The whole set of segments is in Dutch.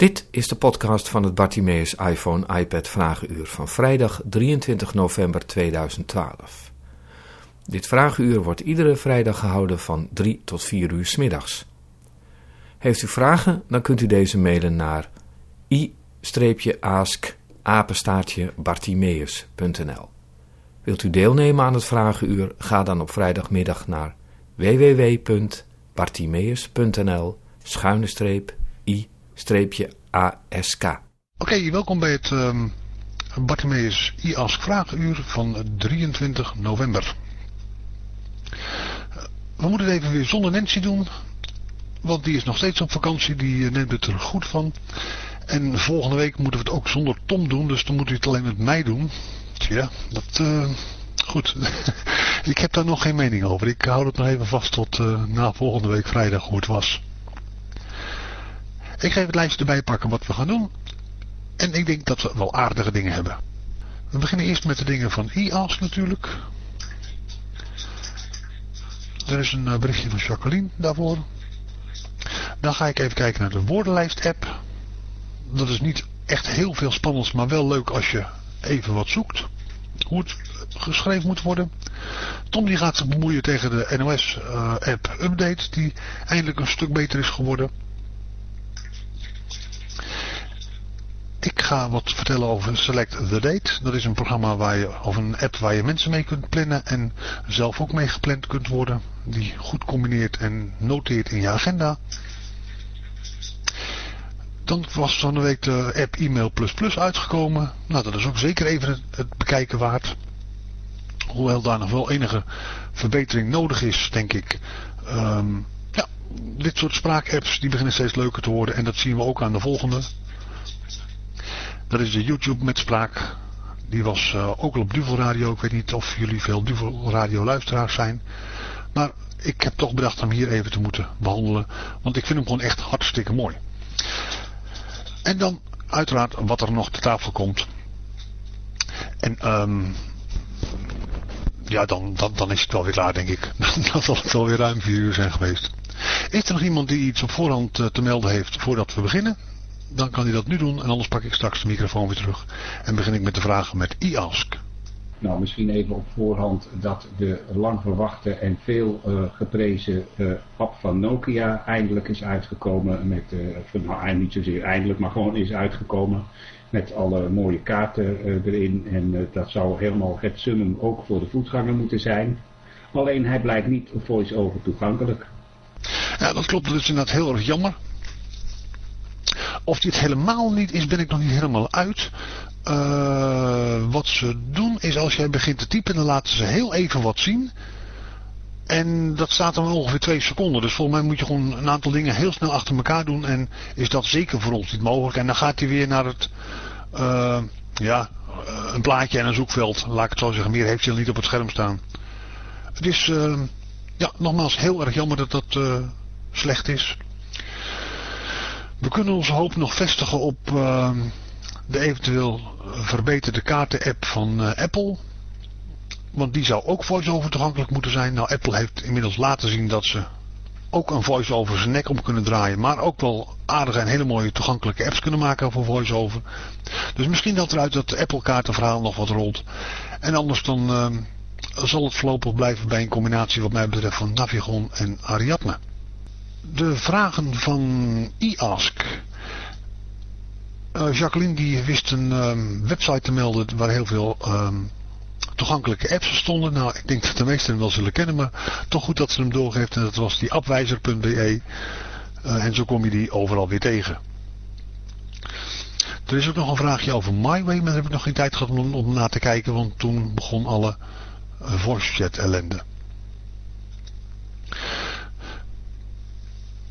Dit is de podcast van het Bartimeus iPhone iPad Vragenuur van vrijdag 23 november 2012. Dit vragenuur wordt iedere vrijdag gehouden van 3 tot 4 uur 's middags. Heeft u vragen, dan kunt u deze mailen naar i-ask-bartimeus.nl Wilt u deelnemen aan het vragenuur, ga dan op vrijdagmiddag naar www.bartimeus.nl schuine streep i-ask. Oké, welkom bij het um, Bartimeus i-ask vragenuur van 23 november. We moeten het even weer zonder Nancy doen, want die is nog steeds op vakantie, die neemt het er goed van. En volgende week moeten we het ook zonder Tom doen, dus dan moet u het alleen met mij doen. Tja, dat... Uh, goed. ik heb daar nog geen mening over. Ik hou het nog even vast tot uh, na volgende week vrijdag hoe het was. Ik ga even het lijstje erbij pakken wat we gaan doen. En ik denk dat we wel aardige dingen hebben. We beginnen eerst met de dingen van IAS natuurlijk. Er is een berichtje van Jacqueline daarvoor. Dan ga ik even kijken naar de woordenlijst app. Dat is niet echt heel veel spannends, maar wel leuk als je even wat zoekt. Hoe het geschreven moet worden. Tom die gaat zich bemoeien tegen de NOS uh, app update die eindelijk een stuk beter is geworden. Ik ga wat vertellen over Select the Date. Dat is een programma waar je, of een app waar je mensen mee kunt plannen en zelf ook mee gepland kunt worden. Die goed combineert en noteert in je agenda. Dan was van de week de app e-mail uitgekomen. Nou, dat is ook zeker even het bekijken waard. Hoewel daar nog wel enige verbetering nodig is, denk ik. Um, ja, dit soort spraakapps die beginnen steeds leuker te worden. En dat zien we ook aan de volgende. Dat is de YouTube met spraak. Die was uh, ook al op Duvel Radio. Ik weet niet of jullie veel Duvel Radio luisteraars zijn. Maar ik heb toch bedacht hem hier even te moeten behandelen. Want ik vind hem gewoon echt hartstikke mooi. En dan uiteraard wat er nog te tafel komt. En um, ja, dan, dan, dan is het wel weer klaar denk ik. dan zal het wel weer ruim vier uur zijn geweest. Is er nog iemand die iets op voorhand uh, te melden heeft voordat we beginnen? Dan kan hij dat nu doen en anders pak ik straks de microfoon weer terug. En begin ik met de vragen met e-ask. Nou, misschien even op voorhand dat de lang verwachte en veel uh, geprezen uh, app van Nokia eindelijk is uitgekomen. Met, uh, nou niet zozeer eindelijk, maar gewoon is uitgekomen. Met alle mooie kaarten erin. En dat zou helemaal het summum ook voor de voetganger moeten zijn. Alleen hij blijkt niet voice-over toegankelijk. Ja, dat klopt. Dat is inderdaad heel erg jammer. Of dit helemaal niet is, ben ik nog niet helemaal uit. Uh, wat ze doen is als jij begint te typen, dan laten ze heel even wat zien. En dat staat dan ongeveer twee seconden. Dus volgens mij moet je gewoon een aantal dingen heel snel achter elkaar doen. En is dat zeker voor ons niet mogelijk. En dan gaat hij weer naar het, uh, ja, een plaatje en een zoekveld. Laat ik het zo zeggen. Meer heeft hij niet op het scherm staan. Het is, ja, nogmaals heel erg jammer dat dat slecht is. We kunnen onze hoop nog vestigen op de eventueel verbeterde kaarten-app van uh, Apple. Want die zou ook voice-over toegankelijk moeten zijn. Nou, Apple heeft inmiddels laten zien dat ze ook een voice-over zijn nek om kunnen draaien. Maar ook wel aardige en hele mooie toegankelijke apps kunnen maken voor voice-over. Dus misschien dat eruit dat Apple kaartenverhaal nog wat rolt. En anders dan uh, zal het voorlopig blijven bij een combinatie wat mij betreft van Navigon en Ariadne. De vragen van e-ask. Uh, Jacqueline die wist een um, website te melden waar heel veel um, toegankelijke apps stonden. Nou, ik denk dat de meesten hem wel zullen kennen, maar toch goed dat ze hem doorgeeft. En dat was die appwijzer.be. Uh, en zo kom je die overal weer tegen. Er is ook nog een vraagje over MyWay, maar daar heb ik nog geen tijd gehad om, om te kijken, want toen begon alle uh, voice chat ellende.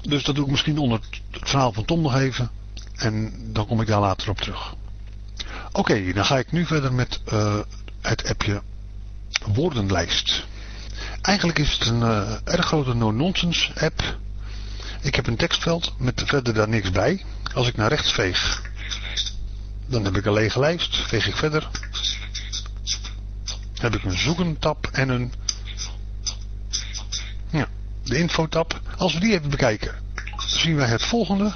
Dus dat doe ik misschien onder het verhaal van Tom nog even. En dan kom ik daar later op terug. Oké, dan ga ik nu verder met uh, het appje woordenlijst. Eigenlijk is het een uh, erg grote no-nonsense app. Ik heb een tekstveld met verder daar niks bij. Als ik naar rechts veeg, dan heb ik een lege lijst. Veeg ik verder, heb ik een zoeken tab en een ja, de info tab. Als we die even bekijken, zien wij het volgende.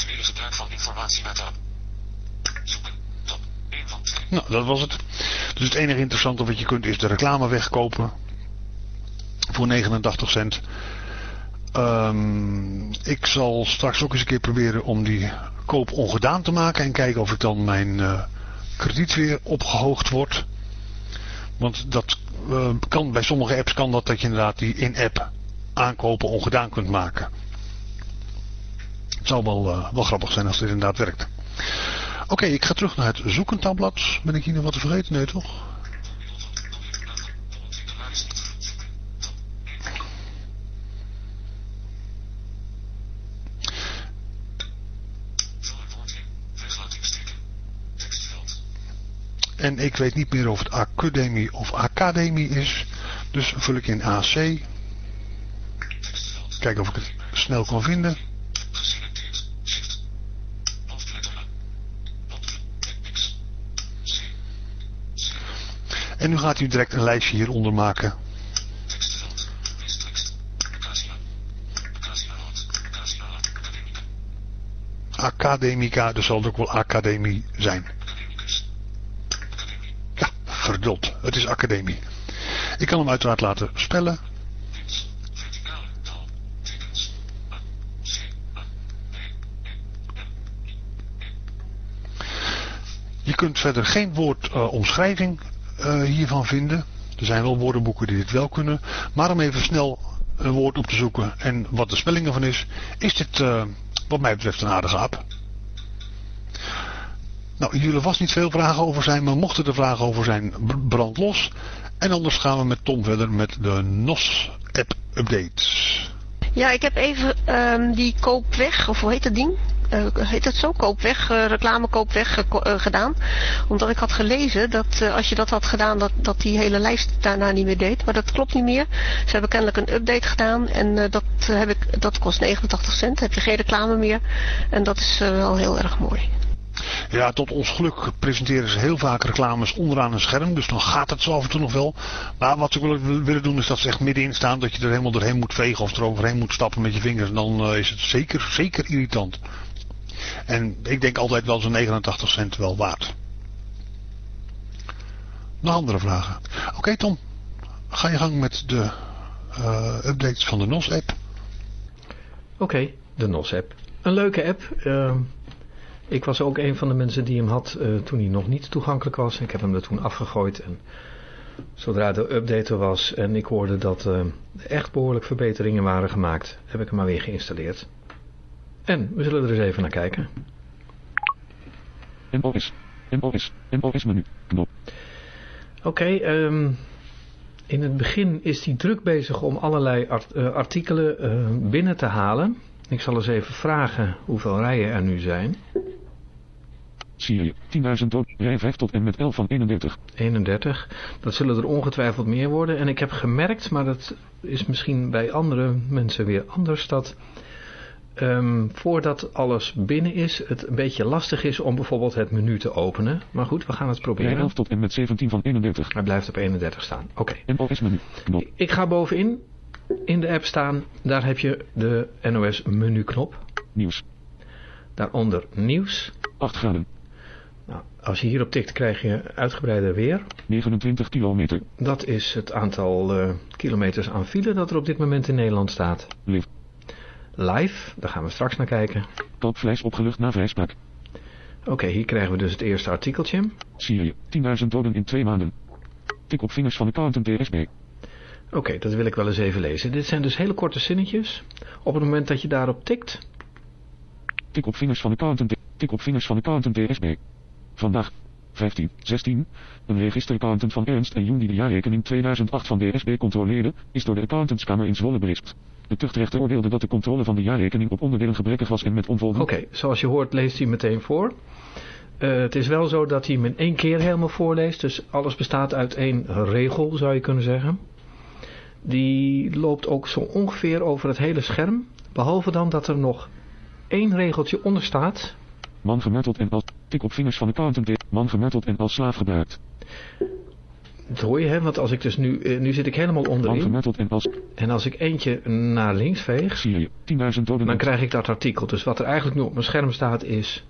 Actuele gebruik van informatie met tab. Zoeken. Top. 1 van 2. Nou, dat was het. Dus het enige interessante wat je kunt is de reclame wegkopen. Voor 89 cent. Ehm, ik zal straks ook eens een keer proberen om die koop ongedaan te maken. En kijken of ik dan mijn eh, krediet weer opgehoogd wordt. Want dat eh, kan, bij sommige apps kan dat dat je inderdaad die in-app aankopen ongedaan kunt maken. Het zou wel, eh, wel grappig zijn als dit inderdaad werkt. Oké, ik ga terug naar het zoekentabblad. Ben ik hier nog wat te vergeten? Nee, toch? En ik weet niet meer of het academie of academie is. Dus vul ik in AC. Kijken of ik het snel kan vinden. Geselecteerd. Shift. Hoofdletter A. Hoofdletter X. C. En nu gaat u direct een lijstje hieronder maken. Academica. Dus zal het ook wel academie zijn. Ja, verduld. Het is academie. Ik kan hem uiteraard laten spellen. Je kunt verder geen woordomschrijving eh, hiervan vinden. Er zijn wel woordenboeken die dit wel kunnen. Maar om even snel een woord op te zoeken en wat de spelling ervan is, is dit eh, wat mij betreft een aardige app. Nou, hier zullen vast niet veel vragen over zijn, maar mochten er vragen over zijn, brand los. En anders gaan we met Tom verder met de NOS app updates. Ja, ik heb even ehm, die koop weg, of hoe heet dat ding? Eh, heet dat zo? Koop weg, eh, weg eh, gedaan. Omdat ik had gelezen dat als je dat had gedaan, dat, dat die hele lijst daarna niet meer deed. Maar dat klopt niet meer. Ze hebben kennelijk een update gedaan en dat, heb ik, dat kost 89 cent. heb je geen reclame meer. En dat is wel heel erg mooi. Ja, tot ons geluk presenteren ze heel vaak reclames onderaan een scherm. Dus dan gaat het zo af en toe nog wel. Maar wat ze willen, doen is dat ze echt middenin staan. Dat je er helemaal doorheen moet vegen of er overheen moet stappen met je vingers. En dan is het zeker, zeker irritant. En ik denk altijd wel zo'n 89 cent wel waard. Nog andere vragen? Oké Tom, ga je gang met de eh, updates van de NOS-app. Oké, de NOS-app. Een leuke app. Ehm, ik was ook een van de mensen die hem had eh, toen hij nog niet toegankelijk was. Ik heb hem er toen afgegooid. En zodra de update er was en ik hoorde dat er echt behoorlijk verbeteringen waren gemaakt, heb ik hem maar weer geïnstalleerd. En we zullen er eens even naar kijken. MOS. MOS. MOS menu. Knop. Oké, ehm, in het begin is hij druk bezig om allerlei art- eh, artikelen eh, binnen te halen. Ik zal eens even vragen hoeveel rijen er nu zijn. Syrië. 10.000 dood. Rij 5 tot en met 11 van 31. 31. Dat zullen er ongetwijfeld meer worden. En ik heb gemerkt, maar dat is misschien bij andere mensen weer anders, dat ehm, voordat alles binnen is, het een beetje lastig is om bijvoorbeeld het menu te openen. Maar goed, we gaan het Rij proberen. 11 tot en met 17 van 31. Hij blijft op 31 staan. Oké. MOS menu. Knop. Ik ga bovenin in de app staan. Daar heb je de NOS menu knop. Nieuws. Daaronder nieuws. 8 graden. Nou, als je hierop tikt krijg je uitgebreider weer. 29 kilometer. Dat is het aantal eh, kilometers aan file dat er op dit moment in Nederland staat. Live. Live, daar gaan we straks naar kijken. Kalpvlees opgelucht na vrijspraak. Oké, hier krijgen we dus het eerste artikeltje. Syrië. 10.000 doden in 2 maanden. Tik op vingers van accountant DSB. Oké, dat wil ik wel eens even lezen. Dit zijn dus hele korte zinnetjes. Op het moment dat je daarop tikt, Tik op vingers van accountant. Tik op vingers van accountant DSB. Vandaag. 15, 16. Een registeraccountant van Ernst en Jung die de jaarrekening 2008 van DSB controleerde, is door de accountantskamer in Zwolle berispt. De tuchtrechter oordeelde dat de controle van de jaarrekening op onderdelen gebrekkig was en met onvoldoende... Oké, zoals je hoort leest hij meteen voor. Eh, het is wel zo dat hij hem in één keer helemaal voorleest. Dus alles bestaat uit één regel, zou je kunnen zeggen. Die loopt ook zo ongeveer over het hele scherm. Behalve dan dat er nog één regeltje onder staat. Man gemarteld en als... Tik op vingers van accountant. D- Man gemarteld en als slaaf gebruikt. Dat hoor je, hè? Want als ik dus nu, eh, nu zit ik helemaal onderin. en als En als ik eentje naar links veeg, Syrië. 10.000 doden. dan krijg ik dat artikel. Dus wat er eigenlijk nu op mijn scherm staat is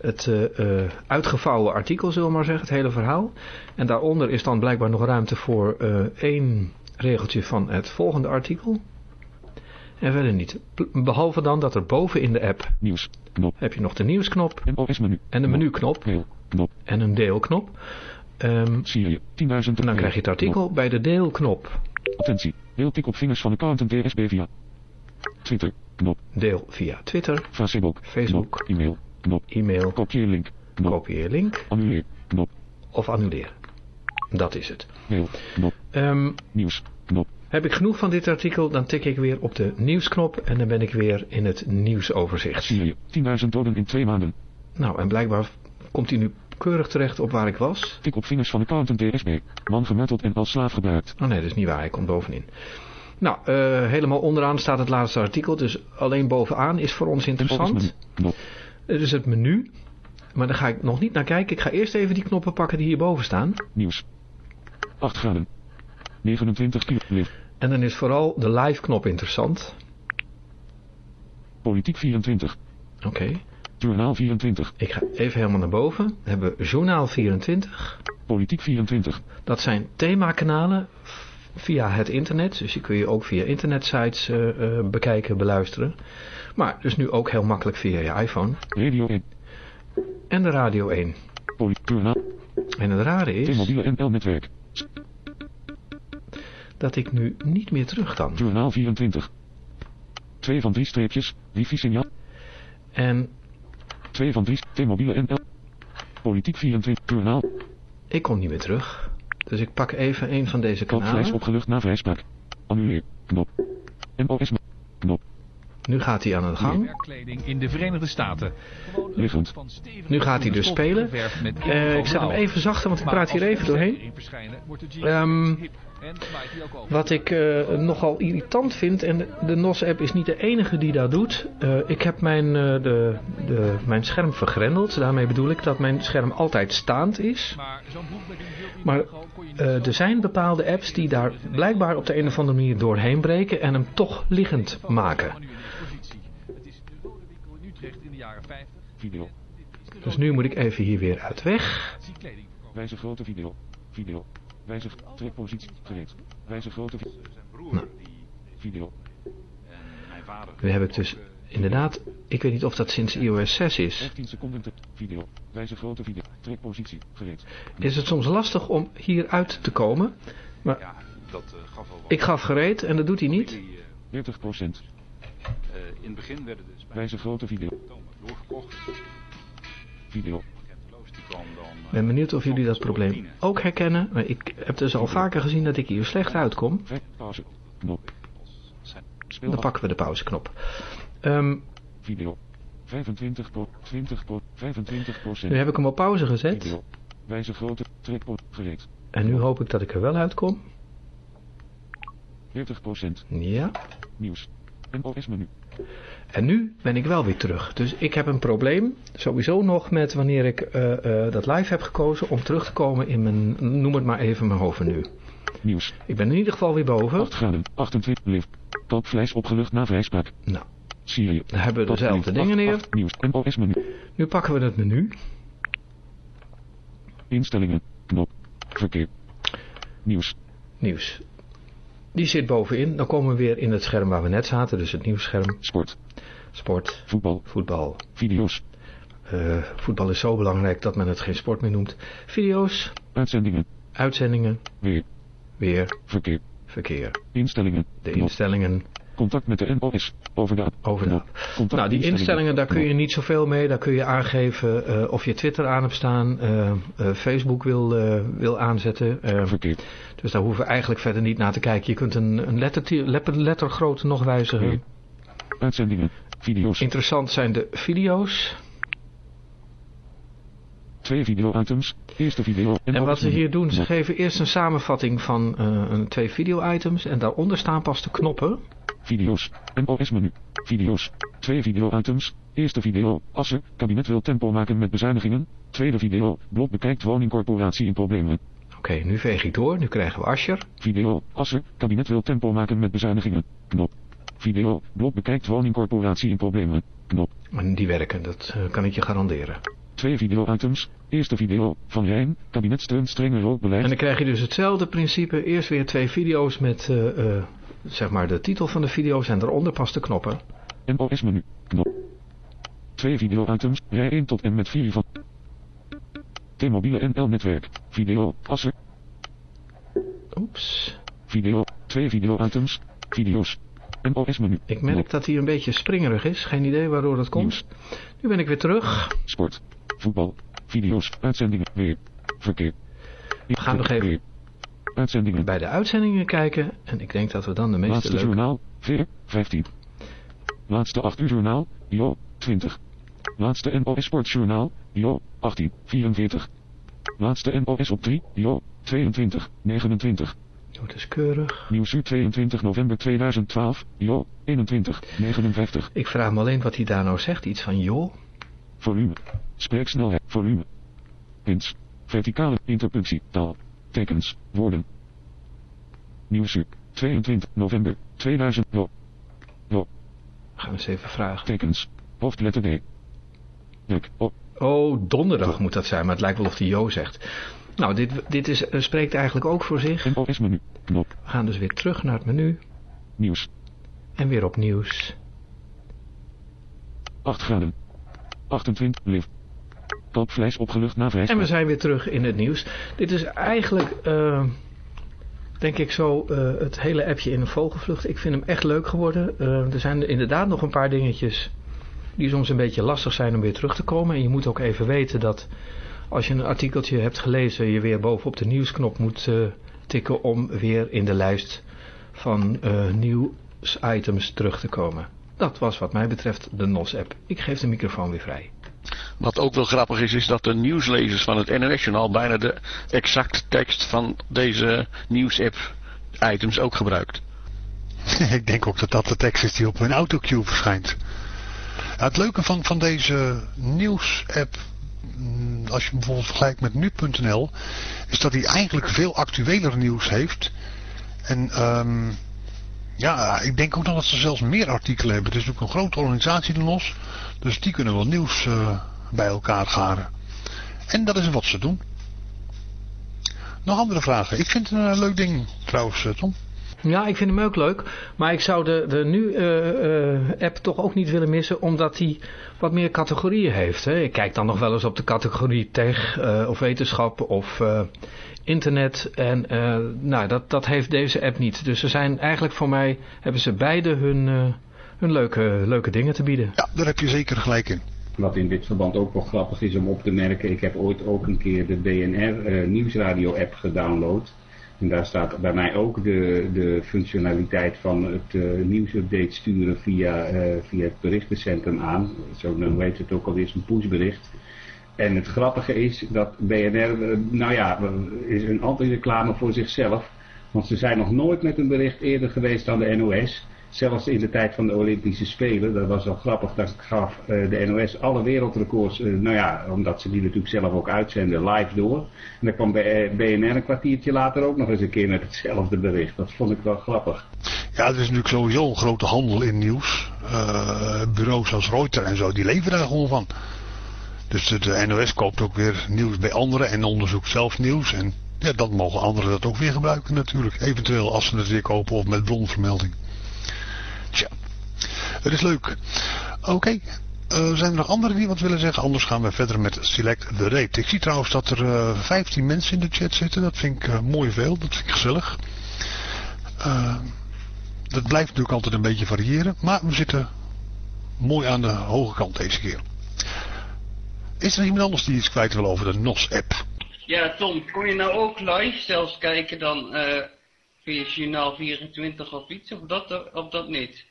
het eh, eh, uitgevouwen artikel, zullen we maar zeggen, het hele verhaal. En daaronder is dan blijkbaar nog ruimte voor eh, één regeltje van het volgende artikel. En verder niet. Behalve dan dat er boven in de app Nieuws. Knop. heb je nog de nieuwsknop NOS menu. en de menuknop. Knop. en een deelknop. Ehm, Syrië. 10.000 en dan krijg je het artikel bij de deelknop. Attentie. Deel tik op vingers van accountant DSB via Twitter. Knop. Deel via Twitter, Facebook. Facebook. E-mail. Knop. e-mail, Kopieer link. Knop. kopieer link Annuleer. Knop. of annuleren. Dat is het. Mail. Knop. Ehm, Nieuws. Knop. heb ik genoeg van dit artikel, dan tik ik weer op de nieuwsknop en dan ben ik weer in het nieuwsoverzicht. Syrië. 10.000 doden in twee maanden. Nou, en blijkbaar komt hij nu keurig terecht op waar ik was. Tik op vingers van accountant DSB. Man gemutteld en als slaaf gebruikt. Oh nee, dat is niet waar, hij komt bovenin. Nou, eh, helemaal onderaan staat het laatste artikel, dus alleen bovenaan is voor ons interessant. Dit is het menu, maar daar ga ik nog niet naar kijken. Ik ga eerst even die knoppen pakken die hierboven staan. Nieuws. 8 graden. 29 kilo. En dan is vooral de live knop interessant. Politiek 24. Oké, Journaal 24. ik ga even helemaal naar boven. Dan hebben we Journaal 24. Politiek 24. Dat zijn themakanalen via het internet. Dus die kun je ook via internetsites eh, eh, bekijken, beluisteren. Maar dus nu ook heel makkelijk via je iPhone. Radio 1. En de Radio 1. Politiek Journaal. En het rare is T-mobiele NL-netwerk. dat ik nu niet meer terug kan. Journaal 24. 2 van 3 streepjes. Wifi-signaal. En 2 van 3. T-mobiele NL. Politiek 24. Journaal. ik kom niet meer terug. Dus ik pak even een van deze kanalen. opgelucht na vrijspraak. Annuleer. Knop. NOS. Knop. Nu gaat hij aan de gang. werkkleding in de Verenigde Staten. Liggend. Nu gaat hij dus spelen. Eh, ik zet hem even zachter, want ik praat hier even doorheen. sterren Wat ik eh, nogal irritant vind, en de, NOS-app is niet de enige die dat doet. Eh, ik heb mijn, eh, de, de, mijn scherm vergrendeld. Daarmee bedoel ik dat mijn scherm altijd staand is. Maar eh, er zijn bepaalde apps die daar blijkbaar op de een of andere manier doorheen breken en hem toch liggend maken. van nu in deze positie. Het is de rode winkel in Utrecht in de jaren 50. Video. Dus nu moet ik even hier weer uit weg. Wijzig grote video. Video. Wijzig trekpositie. Gereed. Wijzig grote Nou. video. Nu heb ik dus inderdaad, ik weet niet of dat sinds iOS 6 is. 15 seconden te video. Wijzig grote video. Trekpositie. Gereed. Is het soms lastig om hieruit te komen. Maar Ja, dat eh, gaf al wat. ik gaf gereed en dat doet hij niet. Die, eh, 40 procent. eh, in het begin werden dus bij Wijzig grote video. Doorverkocht. Video. Ik ben benieuwd of jullie dat probleem ook herkennen. Maar ik heb dus al vaker gezien dat ik hier slecht uitkom. Dan pakken we de pauzeknop. Ehm, Video. 25 pro, 20 pro, 25 procent. nu heb ik hem op pauze gezet. Wijzig grote trekpo gereed. En nu hoop ik dat ik er wel uitkom. 40 procent. Ja. Nieuws. NOS menu. En nu ben ik wel weer terug. Dus ik heb een probleem. Sowieso nog met wanneer ik eh, eh, dat live heb gekozen. Om terug te komen in mijn, noem het maar even mijn hoofdmenu. Nieuws. Ik ben in ieder geval weer boven. 8 graden. 28 lift. Kalkvlees opgelucht na vrijspraak. Nou, Syrië. dan hebben we dezelfde dingen neer. Nieuws. Menu. Nu pakken we het menu. Instellingen. Knop. Verkeer. Nieuws. Nieuws. Die zit bovenin. Dan komen we weer in het scherm waar we net zaten. Dus het nieuwsscherm. Sport. Sport. Voetbal. Voetbal. Video's. Eh, voetbal is zo belangrijk dat men het geen sport meer noemt. Video's. Uitzendingen. Uitzendingen. Weer. Weer. Verkeer. Verkeer. Instellingen. De instellingen. Contact met de NOS. Over de Over de knop. Contact Nou, die instellingen, daar kun je niet zoveel mee. Daar kun je aangeven eh, of je Twitter aan hebt staan, eh, Facebook wil, wil aanzetten. eh, Verkeer. dus daar hoeven we eigenlijk verder niet naar te kijken. Je kunt een, een letter, letter, lettergrootte nog wijzigen. Uitzendingen. Video's. Interessant zijn de video's. Twee video-items. Eerste video. En wat ze hier doen, ze geven eerst een samenvatting van een, twee video-items. En daaronder staan pas de knoppen. Video's. NOS menu. Video's. Twee video-items. Eerste video. Assen. Kabinet wil tempo maken met bezuinigingen. Tweede video. Blok bekijkt woningcorporatie in problemen. Oké, nu veeg ik door. Nu krijgen we Ascher. Video, Asser, kabinet wil tempo maken met bezuinigingen. Knop. Video, blok bekijkt woningcorporatie in problemen. Knop. En die werken, dat eh, kan ik je garanderen. Twee video-items. Eerste video, Van Rijn, kabinet steunt strenger rookbeleid. En dan krijg je dus hetzelfde principe. Eerst weer twee video's met eh, eh, zeg maar de titel van de video's en daaronder pas de knoppen. NOS menu. Knop. Twee video-items. Rij 1 tot en met 4 van. T-mobiele NL-netwerk. Video. Asser. Oeps. Video. Twee video-items. Video's. NOS menu. Ik merk dat hij een beetje springerig is. Geen idee waardoor dat komt. Nu ben ik weer terug. Sport. Voetbal. Video's. Uitzendingen. Weer. Verkeer. We gaan nog even Weer. Uitzendingen. bij de uitzendingen kijken. En ik denk dat we dan de meeste Laatste leuke... journaal. Veer. 15. Laatste 8 uur journaal. Jo. 20. Laatste NOS Sportjournaal. Jo. 18. 44. Laatste NOS op 3. Jo. 22. 29. Oh, het is keurig. Nieuwsuur 22 november 2012. Jo. 21. 59. Ik vraag me alleen wat hij daar nou zegt. Iets van joh. Volume. Spreeksnelheid. Volume. Hints. Verticale interpunctie. Taal. Tekens. Woorden. Nieuwsuur. 22 november 2000. Jo. Jo. Gaan we eens even vragen. Tekens. Hoofdletter D. Druk op. Oh, donderdag moet dat zijn. Maar het lijkt wel of hij jo zegt. Nou, dit, dit is, eh, spreekt eigenlijk ook voor zich. NOS menu. Knop. We gaan dus weer terug naar het menu. Nieuws. En weer op nieuws. 8 graden. 28. Lift. Opgelucht na En we zijn weer terug in het nieuws. Dit is eigenlijk, eh, denk ik zo, eh, het hele appje in een vogelvlucht. Ik vind hem echt leuk geworden. Eh, er zijn inderdaad nog een paar dingetjes die soms een beetje lastig zijn om weer terug te komen. En je moet ook even weten dat als je een artikeltje hebt gelezen, je weer bovenop de nieuwsknop moet tikken om weer in de lijst van nieuwsitems terug te komen. Dat was wat mij betreft de NOS-app. Ik geef de microfoon weer vrij. Wat ook wel grappig is, is dat de nieuwslezers van het NRS-journaal bijna de exacte tekst van deze nieuwsapp items ook gebruikt. Ik denk ook dat dat de tekst is die op hun autocue verschijnt. Het leuke van, van deze nieuws-app, mm, als je bijvoorbeeld vergelijkt met nu.nl, is dat hij eigenlijk veel actueler nieuws heeft. En ehm, ja, ik denk ook dat ze zelfs meer artikelen hebben. Het is ook een grote organisatie de los, dus die kunnen wel nieuws eh, bij elkaar garen. En dat is wat ze doen. Nog andere vragen? Ik vind het een eh, leuk ding trouwens, eh, Tom. Ja, ik vind hem ook leuk. Maar ik zou de, de nu-app toch ook niet willen missen, omdat hij wat meer categorieën heeft. Hè. Ik kijk dan nog wel eens op de categorie tech of wetenschap of internet. En nou, dat, dat heeft deze app niet. Dus ze zijn eigenlijk voor mij, hebben ze beide hun, hun leuke, leuke dingen te bieden. Ja, daar heb je zeker gelijk in. Wat in dit verband ook wel grappig is om op te merken. Ik heb ooit ook een keer de BNR eh, Nieuwsradio app gedownload. En daar staat bij mij ook de, de functionaliteit van het eh, nieuwsupdate sturen via, eh, via het berichtencentrum aan. Zo dan weet het ook alweer een pushbericht. En het grappige is dat BNR, nou ja, is een anti-reclame voor zichzelf. Want ze zijn nog nooit met een bericht eerder geweest dan de NOS. Zelfs in de tijd van de Olympische Spelen, dat was wel grappig, dat gaf eh, de NOS alle wereldrecords, eh, nou ja, omdat ze die natuurlijk zelf ook uitzenden, live door. En dan kwam BNR een kwartiertje later ook nog eens een keer met hetzelfde bericht. Dat vond ik wel grappig. Ja, er is natuurlijk sowieso een grote handel in nieuws. Eh, bureaus als Reuters en zo, die leven daar gewoon van. Dus de, de NOS koopt ook weer nieuws bij anderen en onderzoekt zelf nieuws. En ja, dan mogen anderen dat ook weer gebruiken natuurlijk. Eventueel als ze het weer kopen of met bronvermelding. Het is leuk. Oké, eh, zijn er nog anderen die wat willen zeggen? Anders gaan we verder met Select the Rate. Ik zie trouwens dat er eh 15 mensen in de chat zitten. Dat vind ik eh, mooi veel. Dat vind ik gezellig. Eh, dat blijft natuurlijk altijd een beetje variëren. Maar we zitten mooi aan de hoge kant deze keer. Is er iemand anders die iets kwijt wil over de NOS-app? Ja, Tom, kon je nou ook live zelfs kijken dan eh via Journaal 24 of iets, of dat, of dat niet?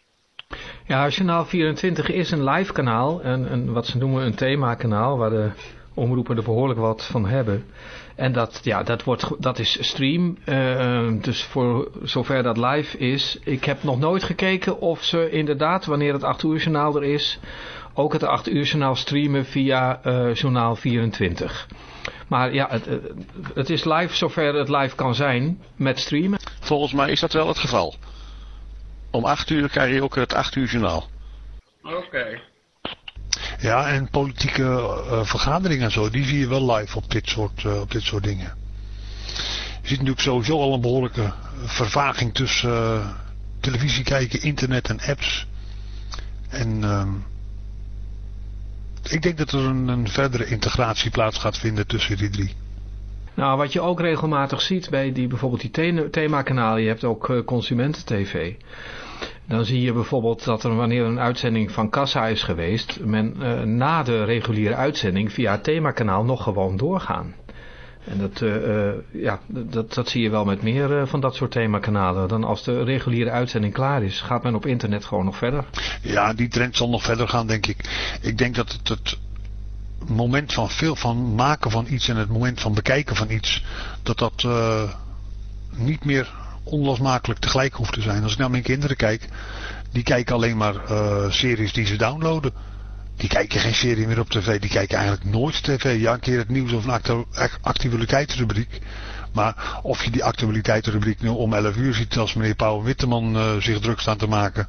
Ja, Journaal 24 is een live kanaal, een, een, wat ze noemen een themakanaal, waar de omroepen er behoorlijk wat van hebben. En dat, ja, dat, wordt, dat is stream, eh, dus voor zover dat live is. Ik heb nog nooit gekeken of ze inderdaad, wanneer het 8 uur journaal er is, ook het 8 uur journaal streamen via eh, Journaal 24. Maar ja, het- het is live zover het live kan zijn met streamen. Volgens mij is dat wel het geval. Om 8 uur krijg je ook het 8 uur journaal. Oké. Ja, en politieke eh, vergaderingen en zo, die zie je wel live op dit soort, eh, op dit soort dingen. Je ziet natuurlijk sowieso al een behoorlijke vervaging tussen eh, televisie kijken, internet en apps. En ehm, ik denk dat er een, een verdere integratie plaats gaat vinden tussen die drie. Nou, wat je ook regelmatig ziet bij die, bijvoorbeeld die thema- themakanalen, je hebt ook eh, consumenten-tv. Dan zie je bijvoorbeeld dat er wanneer een uitzending van Kassa is geweest, men eh, na de reguliere uitzending via het themakanaal nog gewoon doorgaan. En dat, eh, eh, ja, dat, dat zie je wel met meer van dat soort themakanalen. Dan als de reguliere uitzending klaar is, gaat men op internet gewoon nog verder. Ja, die trend zal nog verder gaan, denk ik. Ik denk dat het, het moment van veel van maken van iets en het moment van bekijken van iets, dat dat niet meer onlosmakelijk tegelijk hoeft te zijn. Als ik naar mijn kinderen kijk, die kijken alleen maar eh, series die ze downloaden. Die kijken geen serie meer op tv, die kijken eigenlijk nooit tv. Ja, een keer het nieuws of een actu- actualiteitsrubriek. Maar of je die actualiteitsrubriek nu om 11 uur ziet als meneer Pauw Witteman eh, zich druk staan te maken.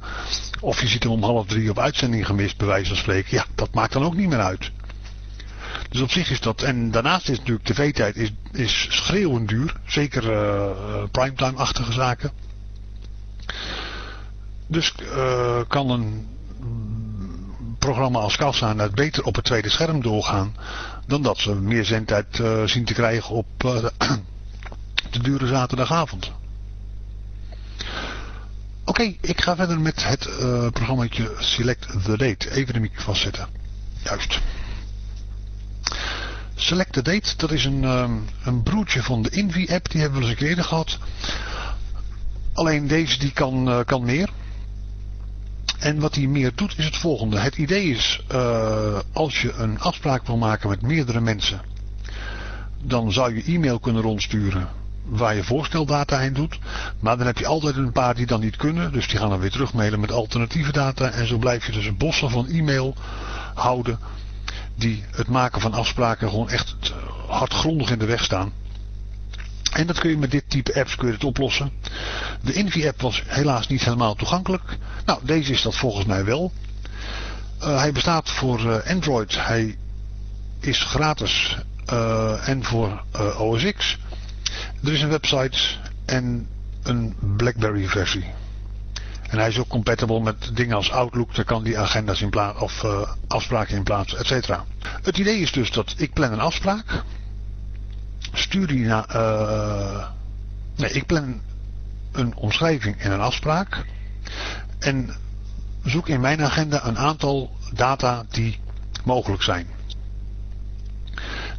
Of je ziet hem om half drie op uitzending gemist, bij wijze van spreken. Ja, dat maakt dan ook niet meer uit. Dus op zich is dat, en daarnaast is natuurlijk tv-tijd is, is schreeuwend duur. Zeker eh, primetime-achtige zaken. Dus eh, kan een mm, programma als Kassa net beter op het tweede scherm doorgaan. Dan dat ze meer zendtijd zien te krijgen op de, dure zaterdagavond. Oké, ik ga verder met het programmaatje Select the Date. Even de microfoon vastzetten. Juist. Select the Date, dat is een, ehm, een broertje van de Invi-app. Die hebben we eens een keer gehad. Alleen deze die kan, eh, kan meer. En wat hij meer doet is het volgende. Het idee is, eh, als je een afspraak wil maken met meerdere mensen, dan zou je e-mail kunnen rondsturen waar je voorsteldata in doet. Maar dan heb je altijd een paar die dan niet kunnen. Dus die gaan dan weer terugmailen met alternatieve data. En zo blijf je dus een bossen van e-mail houden die het maken van afspraken gewoon echt eh, hardgrondig in de weg staan. En dat kun je met dit type apps kun het oplossen. De Invi-app was helaas niet helemaal toegankelijk. Nou, deze is dat volgens mij wel. Eh, hij bestaat voor eh, Android. Hij is gratis en voor OS X. Er is een website en een BlackBerry versie. En hij is ook compatible met dingen als Outlook. Daar kan die agenda's in plaats of eh, afspraken in plaats, et cetera. Het idee is dus dat ik plan een afspraak. Stuur die naar... eh, nee, ik plan een omschrijving en een afspraak. En zoek in mijn agenda een aantal data die mogelijk zijn.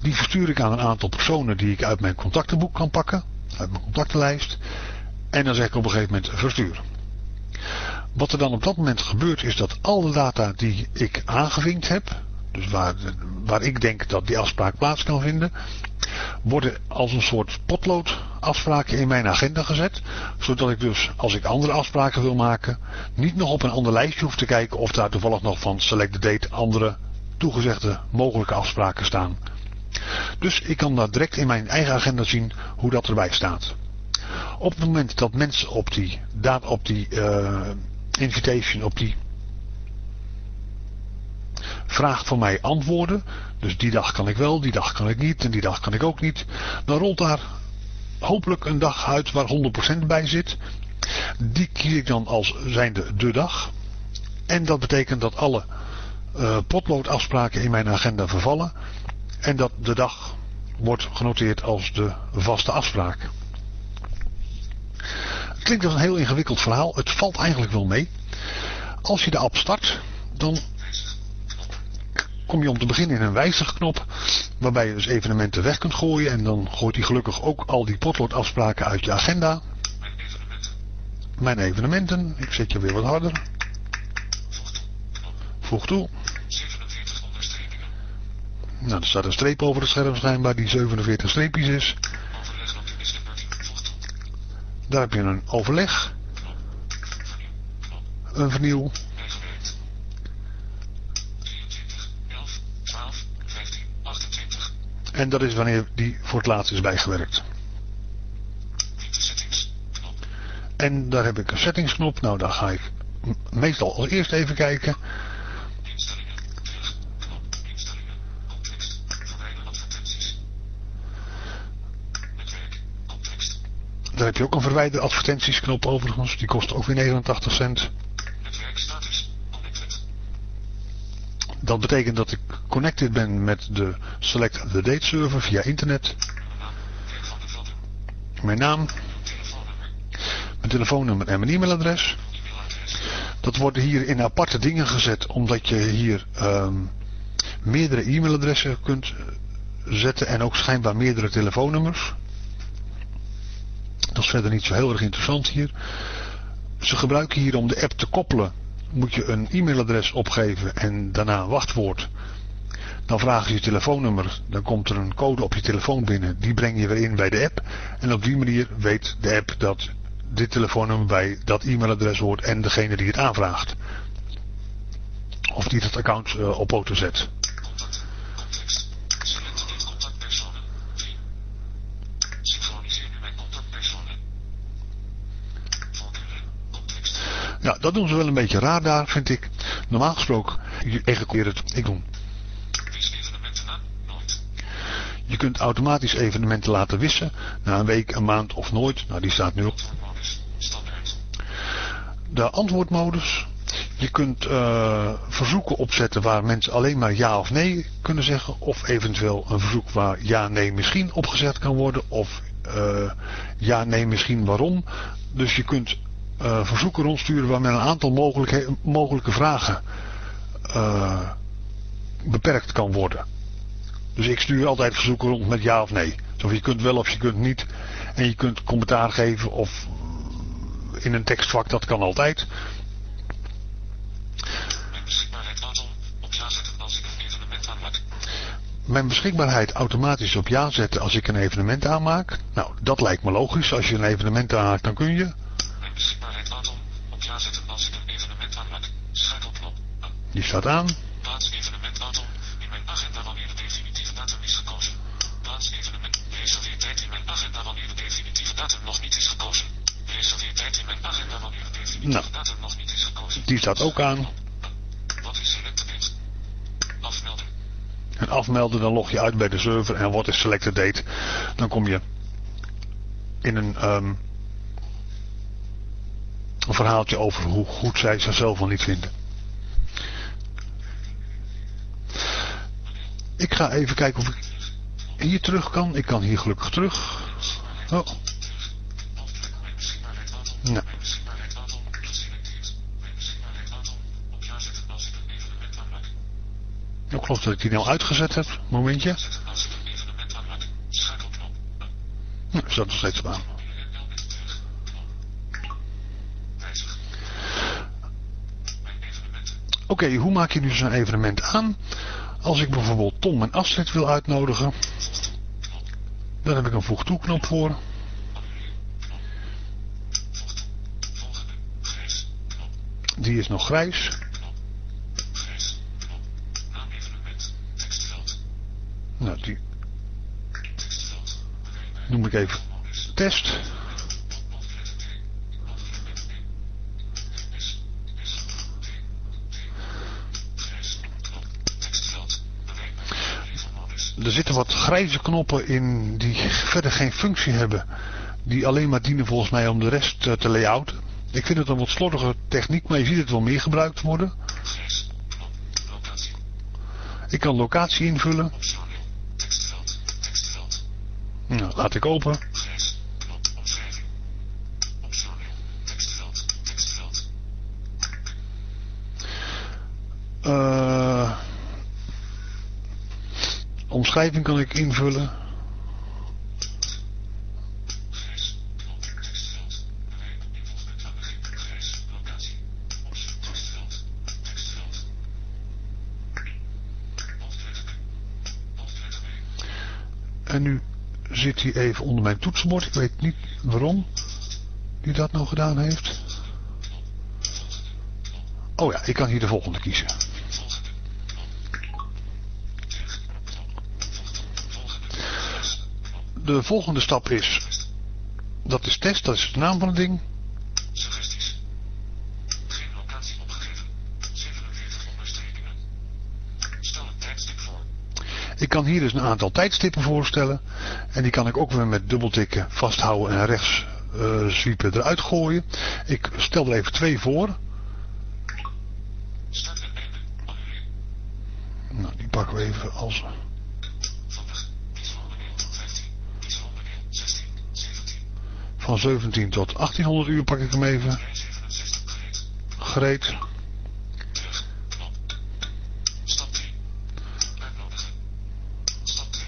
Die verstuur ik aan een aantal personen die ik uit mijn contactenboek kan pakken. Uit mijn contactenlijst. En dan zeg ik op een gegeven moment verstuur. Wat er dan op dat moment gebeurt is dat alle data die ik aangevinkt heb. Dus waar, waar ik denk dat die afspraak plaats kan vinden. Worden als een soort potlood afspraken in mijn agenda gezet. Zodat ik dus als ik andere afspraken wil maken. Niet nog op een ander lijstje hoef te kijken of daar toevallig nog van select the date andere toegezegde mogelijke afspraken staan. Dus ik kan daar direct in mijn eigen agenda zien hoe dat erbij staat. Op het moment dat mensen op die, op die eh, invitation, op die vraag van mij antwoorden. Dus die dag kan ik wel, die dag kan ik niet en die dag kan ik ook niet. Dan rolt daar hopelijk een dag uit waar 100% bij zit. Die kies ik dan als zijnde de dag. En dat betekent dat alle uh, potloodafspraken in mijn agenda vervallen. En dat de dag wordt genoteerd als de vaste afspraak. Klinkt als een heel ingewikkeld verhaal. Het valt eigenlijk wel mee. Als je de app start, dan kom je om te beginnen in een wijzigknop. Waarbij je dus evenementen weg kunt gooien. En dan gooit hij gelukkig ook al die potloodafspraken uit je agenda. Mijn evenementen. Ik zet je weer wat harder. Voeg toe. Nou, er staat een streep over het scherm schijnbaar die 47 streepjes is. Daar heb je een overleg. Een vernieuw. En dat is wanneer die voor het laatst is bijgewerkt. En daar heb ik een settingsknop. Nou, daar ga ik meestal als eerst even kijken. Daar heb je ook een verwijder advertentiesknop overigens. Die kost ook weer 89 cent. Dat betekent dat ik connected ben met de Select the Date server via internet. Mijn naam. Mijn telefoonnummer en mijn e-mailadres. Dat worden hier in aparte dingen gezet omdat je hier ehm, meerdere e-mailadressen kunt zetten en ook schijnbaar meerdere telefoonnummers. Dat is verder niet zo heel erg interessant hier. Ze gebruiken hier om de app te koppelen. Moet je een e-mailadres opgeven en daarna een wachtwoord. Dan vragen ze je telefoonnummer. Dan komt er een code op je telefoon binnen. Die breng je weer in bij de app. En op die manier weet de app dat dit telefoonnummer bij dat e-mailadres hoort en degene die het aanvraagt. Of die het account eh, op auto zet. Dat doen ze wel een beetje raar daar, vind ik. Normaal gesproken, je executeert het, ik doen. Je kunt automatisch evenementen laten wissen. Na een week, een maand of nooit. Nou, die staat nu op. De antwoordmodus. Je kunt uh, verzoeken opzetten waar mensen alleen maar ja of nee kunnen zeggen. Of eventueel een verzoek waar ja, nee, misschien opgezet kan worden. Of uh, ja, nee, misschien waarom. Dus je kunt uh, verzoeken rondsturen waar men een aantal mogelijke, vragen beperkt kan worden. Dus ik stuur altijd verzoeken rond met ja of nee. Of je kunt wel of je kunt niet. En je kunt commentaar geven of in een tekstvak, dat kan altijd. Mijn beschikbaarheid automatisch op ja zetten als ik een evenement aanmaak. Nou, dat lijkt me logisch. Als je een evenement aanmaakt, dan kun je. Mijn beschikbaarheid datum op ja zetten als ik een evenement aanmaak. Schakelknop. Die staat aan. Plaats evenement datum in mijn agenda wanneer de definitieve datum is gekozen. Plaats evenement. Reserveer tijd in mijn agenda wanneer de definitieve datum nog niet is gekozen. Reserveer tijd in mijn agenda wanneer de definitieve Nou. datum nog niet is gekozen. Die staat ook aan. Wat is selected date? Afmelden. En afmelden, dan log je uit bij de server. En wat is selected date? Dan kom je in een, ehm, een verhaaltje over hoe goed zij zichzelf wel niet vinden. Ik ga even kijken of ik hier terug kan. Ik kan hier gelukkig terug. Oh. Nou. Ik geloof dat ik die nou uitgezet heb. Momentje. Nou, staat nog steeds op aan. Oké, hoe maak je nu zo'n evenement aan? Als ik bijvoorbeeld Tom en Astrid wil uitnodigen, dan heb ik een voeg toe voor. Die is nog grijs. Nou, die noem ik even test. Er zitten wat grijze knoppen in die verder geen functie hebben. Die alleen maar dienen volgens mij om de rest eh, te layouten. Ik vind het een wat slordige techniek, maar je ziet het wel meer gebruikt worden. Ik kan locatie invullen. Nou, laat ik open. Uh, omschrijving kan ik invullen. En nu zit hij even onder mijn toetsenbord. Ik weet niet waarom hij dat nou gedaan heeft. Oh ja, ik kan hier de volgende kiezen. De volgende stap is, dat is test, dat is de naam van het ding. Suggesties. Geen locatie opgegeven. 47 onderstrepingen. Stel een tijdstip voor. Ik kan hier dus een aantal tijdstippen voorstellen. En die kan ik ook weer met dubbeltikken vasthouden en rechts eh zwiepen eruit gooien. Ik stel er even twee voor. Start en einde. Annuleer. Nou, die pakken we even als... Vandaag. Kies voor onderdeel 15. Kies voor onderdeel 16. 17. Van 17 tot 1800 uur pak ik hem even. Rij 67. Gereed. Gereed. Terug. Knop. Stap 3. Uitnodigen. Stap 2.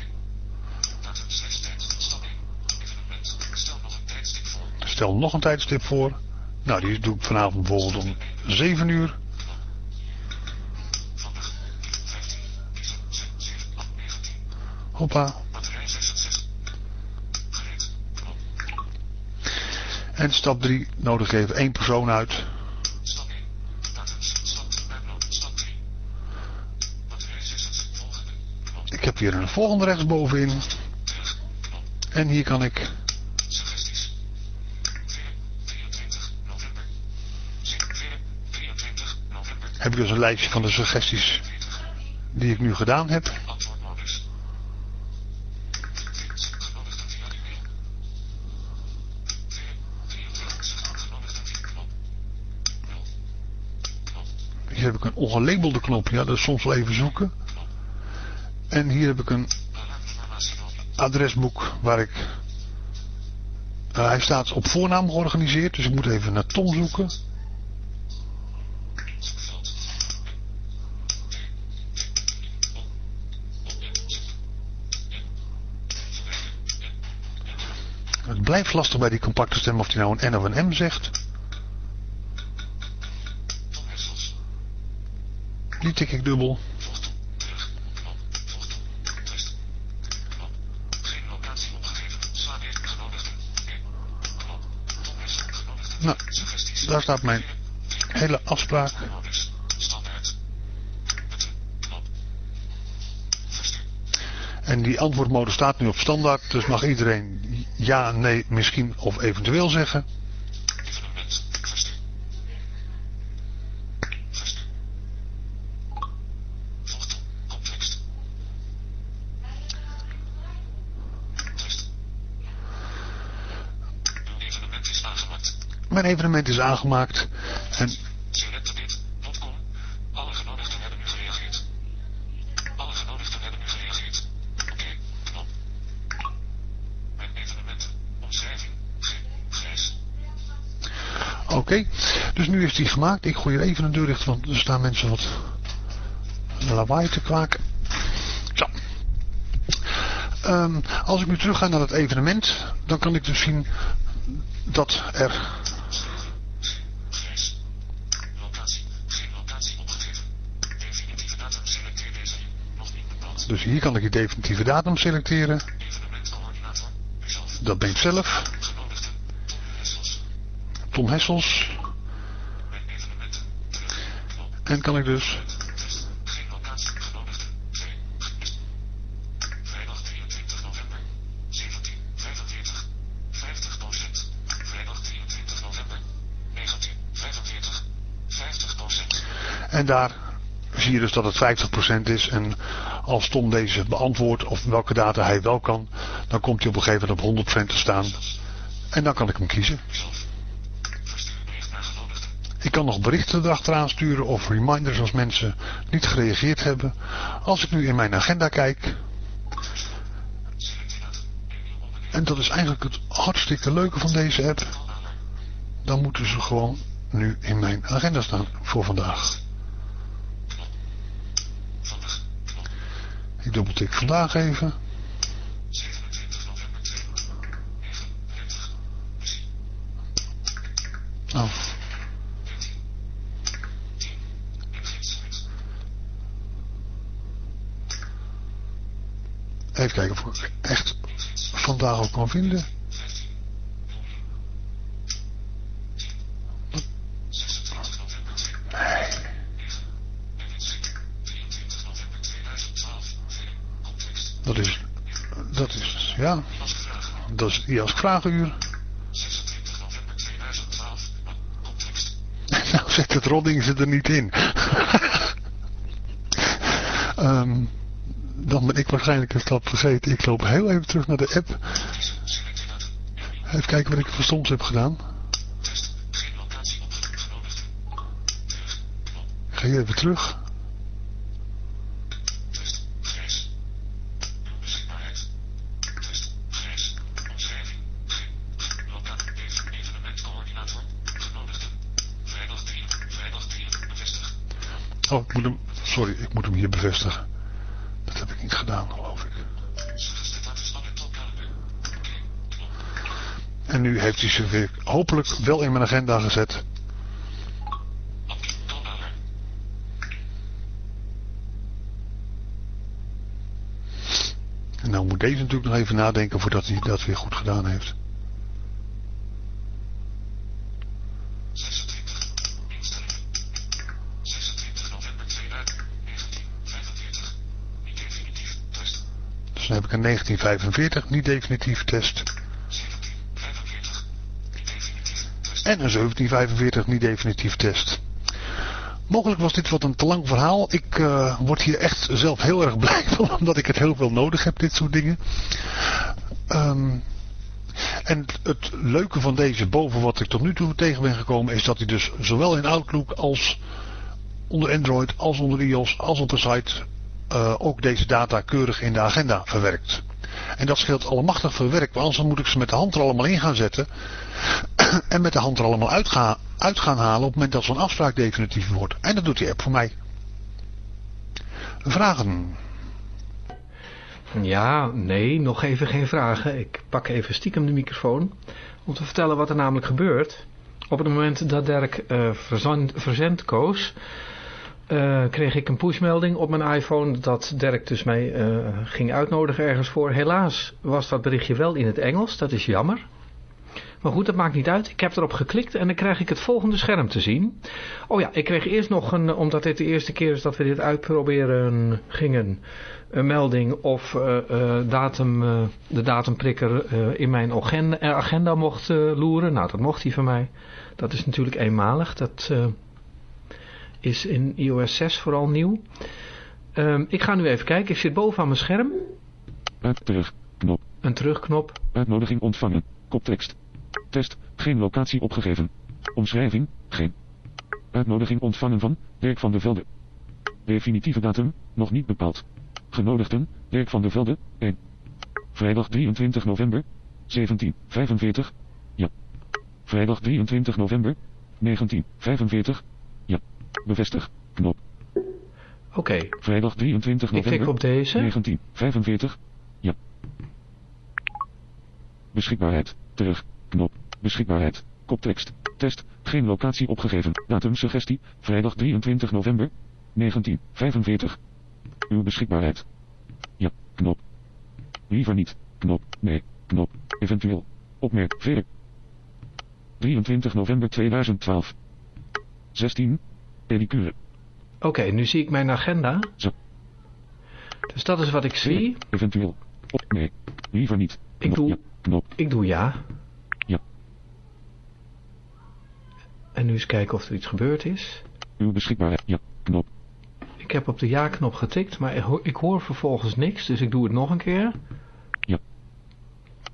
Datum slash tijd. Stap 1. Evenement. Stel nog een tijdstip voor. Nou, die doe ik vanavond bijvoorbeeld om 7 uur. Vandaag. 15. Kies een 7. 19. Hoppa. Batterij 66. Gereed. Knop. En stap 3 nodig even één persoon uit. Stap 1. Datum. Stap. Uitnood. Stap 3. Batterij 66. Volgende. Knop. Ik heb hier een volgende rechtsbovenin. En hier kan ik Suggesties. 4. 23. November. 4. 23. November. heb ik dus een lijstje van de suggesties 40. die ik nu gedaan heb. Antwoordmodus. Genodigden via e-mail. 23 genodigden via knop. 0. Knop. Hier heb ik een ongelabelde knop. Ja, dat is soms wel even zoeken. En hier heb ik een adresboek waar ik... eh, hij staat op voornaam georganiseerd, dus ik moet even naar Tom zoeken. Het blijft lastig bij die compacte stem of die nou een N of een M zegt. Tom Hessels. Die tik ik dubbel. Vocht. Terug. Knop. Vocht. Test. Knop. Geen locatie opgegeven. Sla weer genodigden. 1. Knop. Tom Hessels. Genodigden. Nou, daar staat mijn 4. hele afspraak. En die antwoordmode staat nu op standaard. Dus mag iedereen ja, nee, misschien of eventueel zeggen. Evenement. Verstuur. Verstuur. Vocht. Complex. Test. Uw evenement is aangemaakt. Mijn evenement is aangemaakt. En. Alle genodigden hebben nu gereageerd. Alle genodigden hebben nu gereageerd. Oké, knop. Mijn evenementen. Omschrijving. Grijs. oké. Dus nu is die gemaakt. Ik gooi er even een deur dicht, want er staan mensen wat lawaai te kwaken. Zo. Ehm, als ik nu terug ga naar het evenement, dan kan ik dus zien dat er Grijs. Locatie. Geen locatie opgegeven. Definitieve datum. Selecteer deze. Nog niet bepaald. Dus hier kan ik die definitieve datum selecteren. Dat ben ik zelf. Tom Hessels. En kan ik dus Test. Geen locatie. Genodigden. 2. Vrijdag 23 november. 17. 45. 50 procent. Vrijdag 23 november. 19. 45. 50 procent. En daar zie je dus dat het 50% is. En als Tom deze beantwoordt of welke data hij wel kan, dan komt hij op een gegeven moment op 100% te staan. En dan kan ik hem kiezen. Ik kan nog berichten erachteraan sturen of reminders als mensen niet gereageerd hebben. Als ik nu in mijn agenda kijk, en dat is eigenlijk het hartstikke leuke van deze app, dan moeten ze gewoon nu in mijn agenda staan voor. Vandaag. Knop. Ik dubbeltik vandaag even. 27 november 2039. Muziek. 13. 10. Ingrediënten. even kijken of ik echt vandaag ook kan vinden. 15. Juli. 10. 26 november 2009. 23 november 2012. Film. Context. Dat is, dat is, ja. Dat is IAS Vragenuur. 26 november 2012. Context. Nou zet het rodding ze er niet in. Ehm, dan ben ik waarschijnlijk een stap vergeten. Ik loop heel even terug naar de app. Even kijken wat ik voor soms heb gedaan. Ik ga even terug. Test. Grijs. Uw beschikbaarheid. Test. Grijs. Omschrijving. Geen. Locatie. Even- Evenementcoördinator. Genodigden. Vrijdag 3. Vrijdag 3. Bevestig. Oh, ik moet hem... Sorry, ik moet hem hier bevestigen. Dat heb ik niet gedaan, geloof ik. En nu heeft hij ze weer hopelijk wel in mijn agenda gezet. En nou moet deze natuurlijk nog even nadenken voordat hij dat weer goed gedaan heeft. 26. Instellingen. 26 november 2019. 45. Niet definitief. Test. Een 1945 niet definitief test. 1745. Niet definitief. Test. En een 1745 niet definitief test. Mogelijk was dit wat een te lang verhaal. Ik eh, word hier echt zelf heel erg blij van, omdat ik het heel veel nodig heb, dit soort dingen. Ehm, en het leuke van deze, boven wat ik tot nu toe tegen ben gekomen, is dat hij dus zowel in Outlook als onder Android, als onder iOS, als op een site eh, ook deze data keurig in de agenda verwerkt. En dat scheelt allemachtig veel werk, want anders moet ik ze met de hand er allemaal in gaan zetten. en met de hand er allemaal uit, uit gaan halen op het moment dat zo'n afspraak definitief wordt. En dat doet die app voor mij. Vragen? Ja, nee, nog even geen vragen. Ik pak even stiekem de microfoon om te vertellen wat er namelijk gebeurt. Op het moment dat Dirk eh verzend, verzend koos, eh, kreeg ik een pushmelding op mijn iPhone dat Dirk dus mij eh, ging uitnodigen ergens voor. Helaas was dat berichtje wel in het Engels, dat is jammer. Maar goed, dat maakt niet uit. Ik heb erop geklikt en dan krijg ik het volgende scherm te zien. Oh ja, ik kreeg eerst nog een, omdat dit de eerste keer is dat we dit uitproberen gingen, een melding of eh, datum, de datumprikker in mijn agenda, agenda mocht loeren. Nou, dat mocht hij van mij. Dat is natuurlijk eenmalig. Dat is in iOS 6 vooral nieuw. Ehm, ik ga nu even kijken. Ik zit bovenaan mijn scherm. Uit terug. Knop. Een terugknop. Uitnodiging ontvangen. Koptekst. Test. Geen locatie opgegeven. Omschrijving. Geen. Uitnodiging ontvangen van Dirk van der Velde. Definitieve datum. Nog niet bepaald. Genodigden. Dirk van der Velde. 1. Vrijdag 23 november. 1745. Ja. Vrijdag 23 november. 1945. Bevestig. Knop. Oké, Vrijdag 23 ik november. klik op deze. 1945. Ja. Beschikbaarheid. Terug. Knop. Beschikbaarheid. Koptekst. Test. Geen locatie opgegeven. Datum suggestie. Vrijdag 23 november. 1945. Uw beschikbaarheid. Ja. Knop. Liever niet. Knop. Nee. Knop. Eventueel. Opmerk. Verder. 23 november 2012. 16. Pedicure. Oké, nu zie ik mijn agenda. Zo. Dus dat is wat ik zie. Eventueel. Op. Nee. Liever niet. Ik doe- Ja. Knop. Ik doe ja. Ja. En nu eens kijken of er iets gebeurd is. Uw beschikbaarheid. Ja. Knop. Ik heb op de ja-knop getikt, maar ik hoor, vervolgens niks, dus ik doe het nog een keer.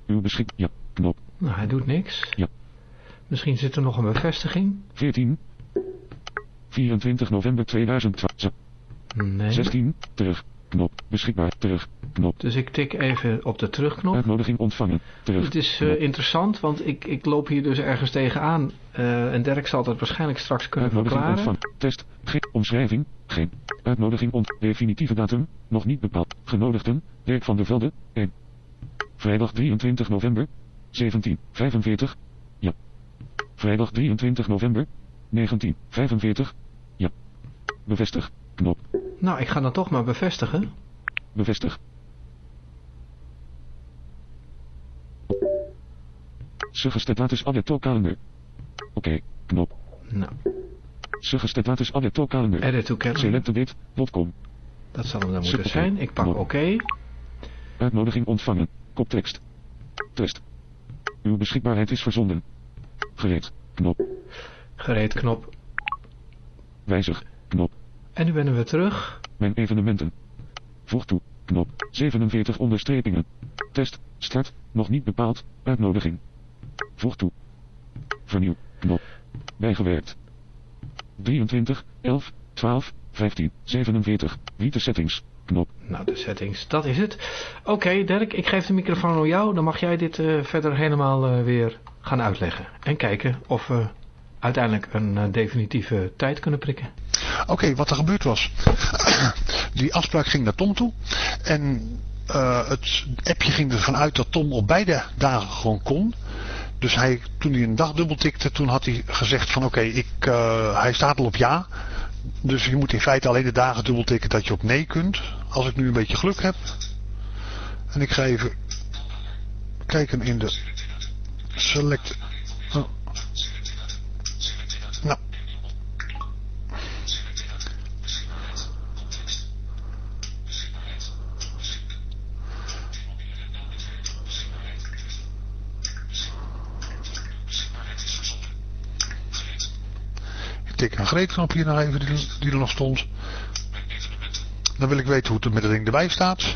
Uw beschik... Ja. Knop. Nou, hij doet niks. Ja. Misschien zit er nog een bevestiging. 14. 24 november 2012. Zo. Nee. 16. Terug. Knop. Beschikbaar. Terug. Knop. Dus ik tik even op de terugknop. Uitnodiging ontvangen. Terug. Het is eh, interessant, want ik, ik loop hier dus ergens tegenaan. eh en Dirk zal dat waarschijnlijk straks kunnen Uitnodiging verklaren. ontvangen. Test. Geen. Omschrijving. Geen. Uitnodiging ont. Definitieve datum. Nog niet bepaald. Genodigden. Dirk van der Velde. 1. Vrijdag 23 november. 1745. Ja. Vrijdag 23 november. 1945. Ja. Bevestig. Knop. Nou, ik ga dan toch maar bevestigen. Bevestig. Suggestatatus added to calendar. Oké, knop. Nou, Suggestatatus added to calendar. edit to calendar. Selectedit.com. Dat zal hem dan moeten zijn. Ik pak oké. Uitnodiging ontvangen. Koptekst. Test. Uw beschikbaarheid is verzonden. Gereed. Knop. Gereed knop. Wijzig. Knop. En nu ben we terug. Mijn evenementen. Voeg toe. Knop. 47 onderstrepingen. Test. Start. Nog niet bepaald. Uitnodiging. Voeg toe. Vernieuw. Knop. Bijgewerkt. 23, 11, 12, 15, 47. Wie de settings. Knop. Nou, de settings, dat is het. Oké, Dirk, ik geef de microfoon aan jou. Dan mag jij dit eh, verder helemaal eh, weer gaan uitleggen. En kijken of we uiteindelijk een eh, definitieve tijd kunnen prikken. Oké, wat er gebeurd was. Die afspraak ging naar Tom toe. En eh, het appje ging ervan uit dat Tom op beide dagen gewoon kon. Dus hij, toen hij een dag dubbeltikte, toen had hij gezegd van oké, ik, eh, hij staat al op ja. Dus je moet in feite alleen de dagen dubbeltikken dat je op nee kunt. Als ik nu een beetje geluk heb. En ik ga even kijken in de select. Oh. Nou. Ik tik een greetknop hier nog even die, die er nog stond. Dan wil ik weten hoe het er met het ding erbij staat.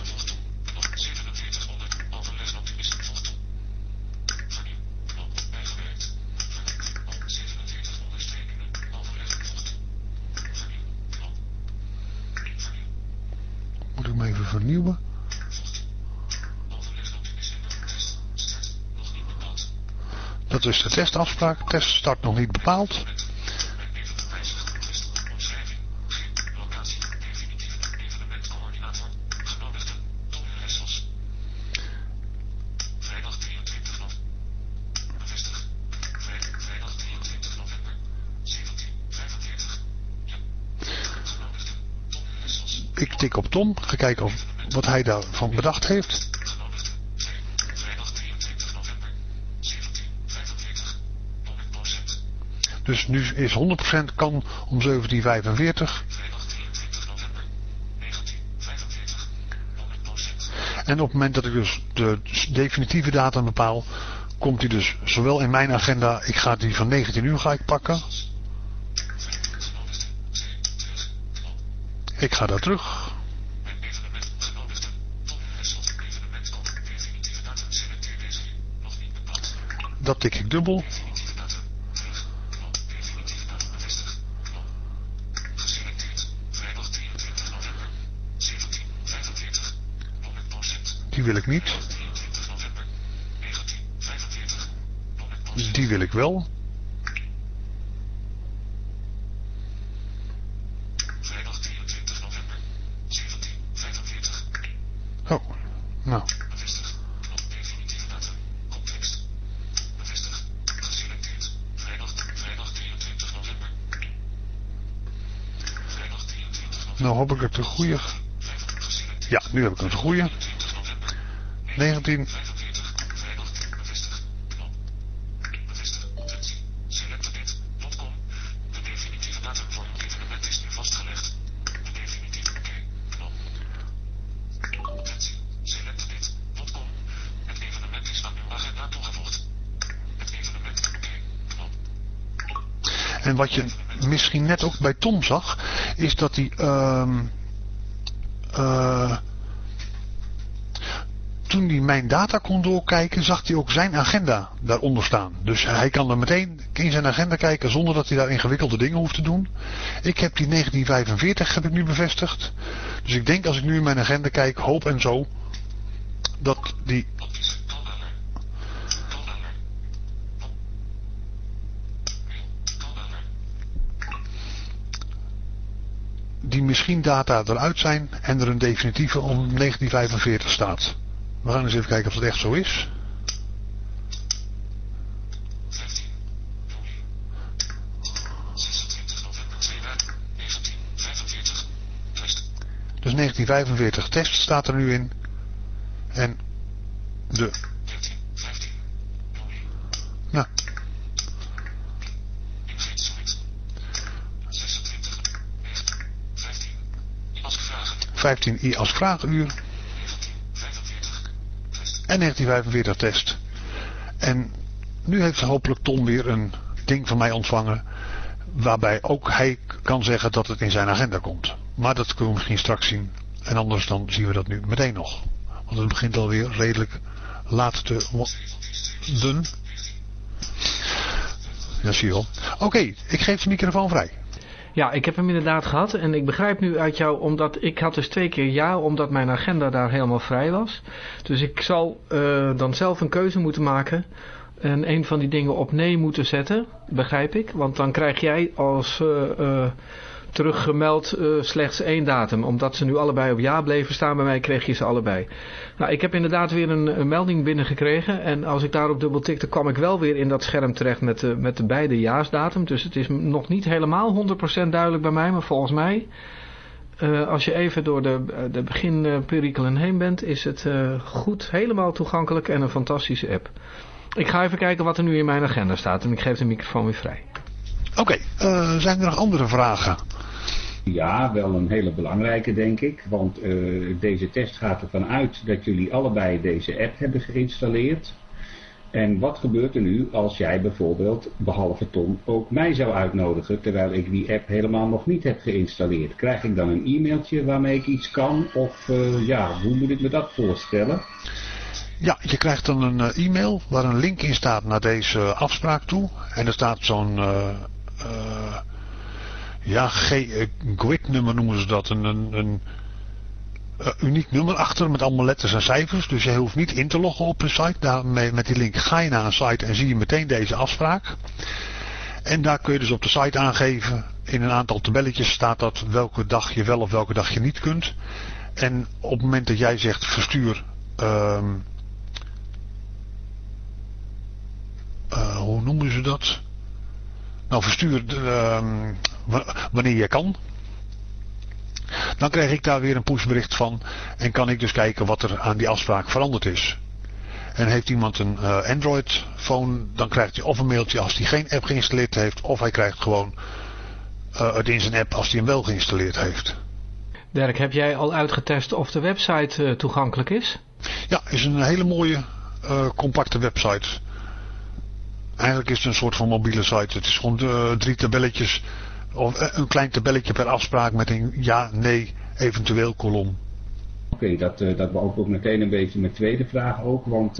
Moet ik hem even vernieuwen. Dat is de testafspraak. Teststart nog niet bepaald. Tom. Ga kijken wat hij daarvan bedacht heeft. Dus nu is 100% kan om 1745. En op het moment dat ik dus de definitieve datum bepaal, komt hij dus zowel in mijn agenda, ik ga die van 19 uur ga ik pakken. Ik ga daar terug. Dat tik ik dubbel. Die wil ik niet. Die wil ik wel. Oh, nou. Nou hoop ik het de goede. Ja, nu heb ik een goede. 19. En wat je misschien net ook bij Tom zag, is dat hij ehm eh toen hij mijn data kon doorkijken, zag hij ook zijn agenda daaronder staan. Dus hij kan er meteen in zijn agenda kijken zonder dat hij daar ingewikkelde dingen hoeft te doen. Ik heb die 1945 heb ik nu bevestigd. Dus ik denk als ik nu in mijn agenda kijk, hoop en zo, dat die... Die misschien data eruit zijn en er een definitieve om 1945 staat. We gaan eens even kijken of dat echt zo is. Dus 1945 test staat er nu in. En de... 15i als vraaguur. En 1945 test. En nu heeft hopelijk Tom weer een ding van mij ontvangen. Waarbij ook hij kan zeggen dat het in zijn agenda komt. Maar dat kunnen we misschien straks zien. En anders dan zien we dat nu meteen nog. Want het begint alweer redelijk laat te worden. Ja, zie je wel. Oké, ik geef de microfoon vrij. Ja, ik heb hem inderdaad gehad en ik begrijp nu uit jou, omdat ik had dus twee keer ja, omdat mijn agenda daar helemaal vrij was. Dus ik zal uh, dan zelf een keuze moeten maken en een van die dingen op nee moeten zetten, begrijp ik. Want dan krijg jij als uh, teruggemeld uh, slechts één datum. Omdat ze nu allebei op ja bleven staan bij mij, kreeg je ze allebei. Nou, ik heb inderdaad weer een, melding binnengekregen. En als ik daarop dubbel tikte, kwam ik wel weer in dat scherm terecht met de, met de beide jaasdatum. Dus het is nog niet helemaal 100% duidelijk bij mij, maar volgens mij... Uh, als je even door de, de beginperikelen heen bent, is het goed, helemaal toegankelijk en een fantastische app. Ik ga even kijken wat er nu in mijn agenda staat en ik geef de microfoon weer vrij. Oké, okay, uh, zijn er nog andere vragen? Ja, wel een hele belangrijke denk ik. Want uh, deze test gaat ervan uit dat jullie allebei deze app hebben geïnstalleerd. En wat gebeurt er nu als jij bijvoorbeeld, behalve Tom, ook mij zou uitnodigen terwijl ik die app helemaal nog niet heb geïnstalleerd? Krijg ik dan een e-mailtje waarmee ik iets kan? Of uh, ja, hoe moet ik me dat voorstellen? Ja, je krijgt dan een uh, e-mail waar een link in staat naar deze afspraak toe. En er staat zo'n uh, uh, ja, GUID nummer noemen ze dat. Een, een, een uniek nummer achter met allemaal letters en cijfers. Dus je hoeft niet in te loggen op een site. Daarmee, met die link ga je naar een site en zie je meteen deze afspraak. En daar kun je dus op de site aangeven. In een aantal tabelletjes staat dat welke dag je wel of welke dag je niet kunt. En op het moment dat jij zegt verstuur... Uh, hoe noemen ze dat? Nou, verstuur uh, wanneer je kan. Dan krijg ik daar weer een pushbericht van. En kan ik dus kijken wat er aan die afspraak veranderd is. En heeft iemand een uh, Android phone, dan krijgt hij of een mailtje als hij geen app geïnstalleerd heeft. Of hij krijgt gewoon uh, het in zijn app als hij hem wel geïnstalleerd heeft. Dirk, heb jij al uitgetest of de website uh, toegankelijk is? Ja, is een hele mooie compacte website. Eigenlijk is het een soort van mobiele site. Het is gewoon uh, drie tabelletjes. Of uh, een klein tabelletje per afspraak met een ja, nee, eventueel kolom. Oké, dat, uh, dat beoogt ook meteen een beetje mijn tweede vraag ook. Want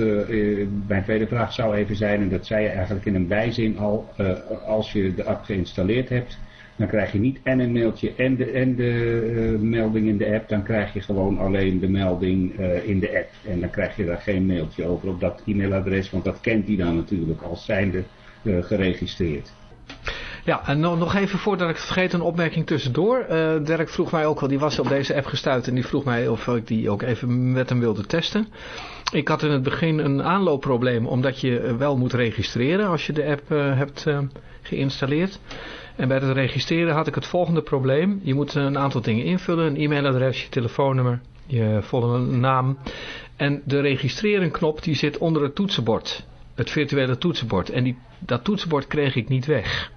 mijn tweede vraag zou even zijn, en dat zei je eigenlijk in een bijzin al. als je de app geïnstalleerd hebt, dan krijg je niet en een mailtje en de, en de melding in de app. Dan krijg je gewoon alleen de melding in de app. En dan krijg je daar geen mailtje over op dat e-mailadres. Want dat kent hij dan natuurlijk als zijnde geregistreerd. Ja, en nog even voordat ik het vergeet, een opmerking tussendoor. Uh, Dirk vroeg mij ook wel, die was op deze app gestuurd en die vroeg mij of ik die ook even met hem wilde testen. Ik had in het begin een aanloopprobleem, omdat je wel moet registreren als je de app uh, hebt uh, geïnstalleerd. En bij het registreren had ik het volgende probleem. Je moet een aantal dingen invullen, een e-mailadres, je telefoonnummer, je volle naam. En de registreren knop die zit onder het toetsenbord, het virtuele toetsenbord. En die, dat toetsenbord kreeg ik niet weg.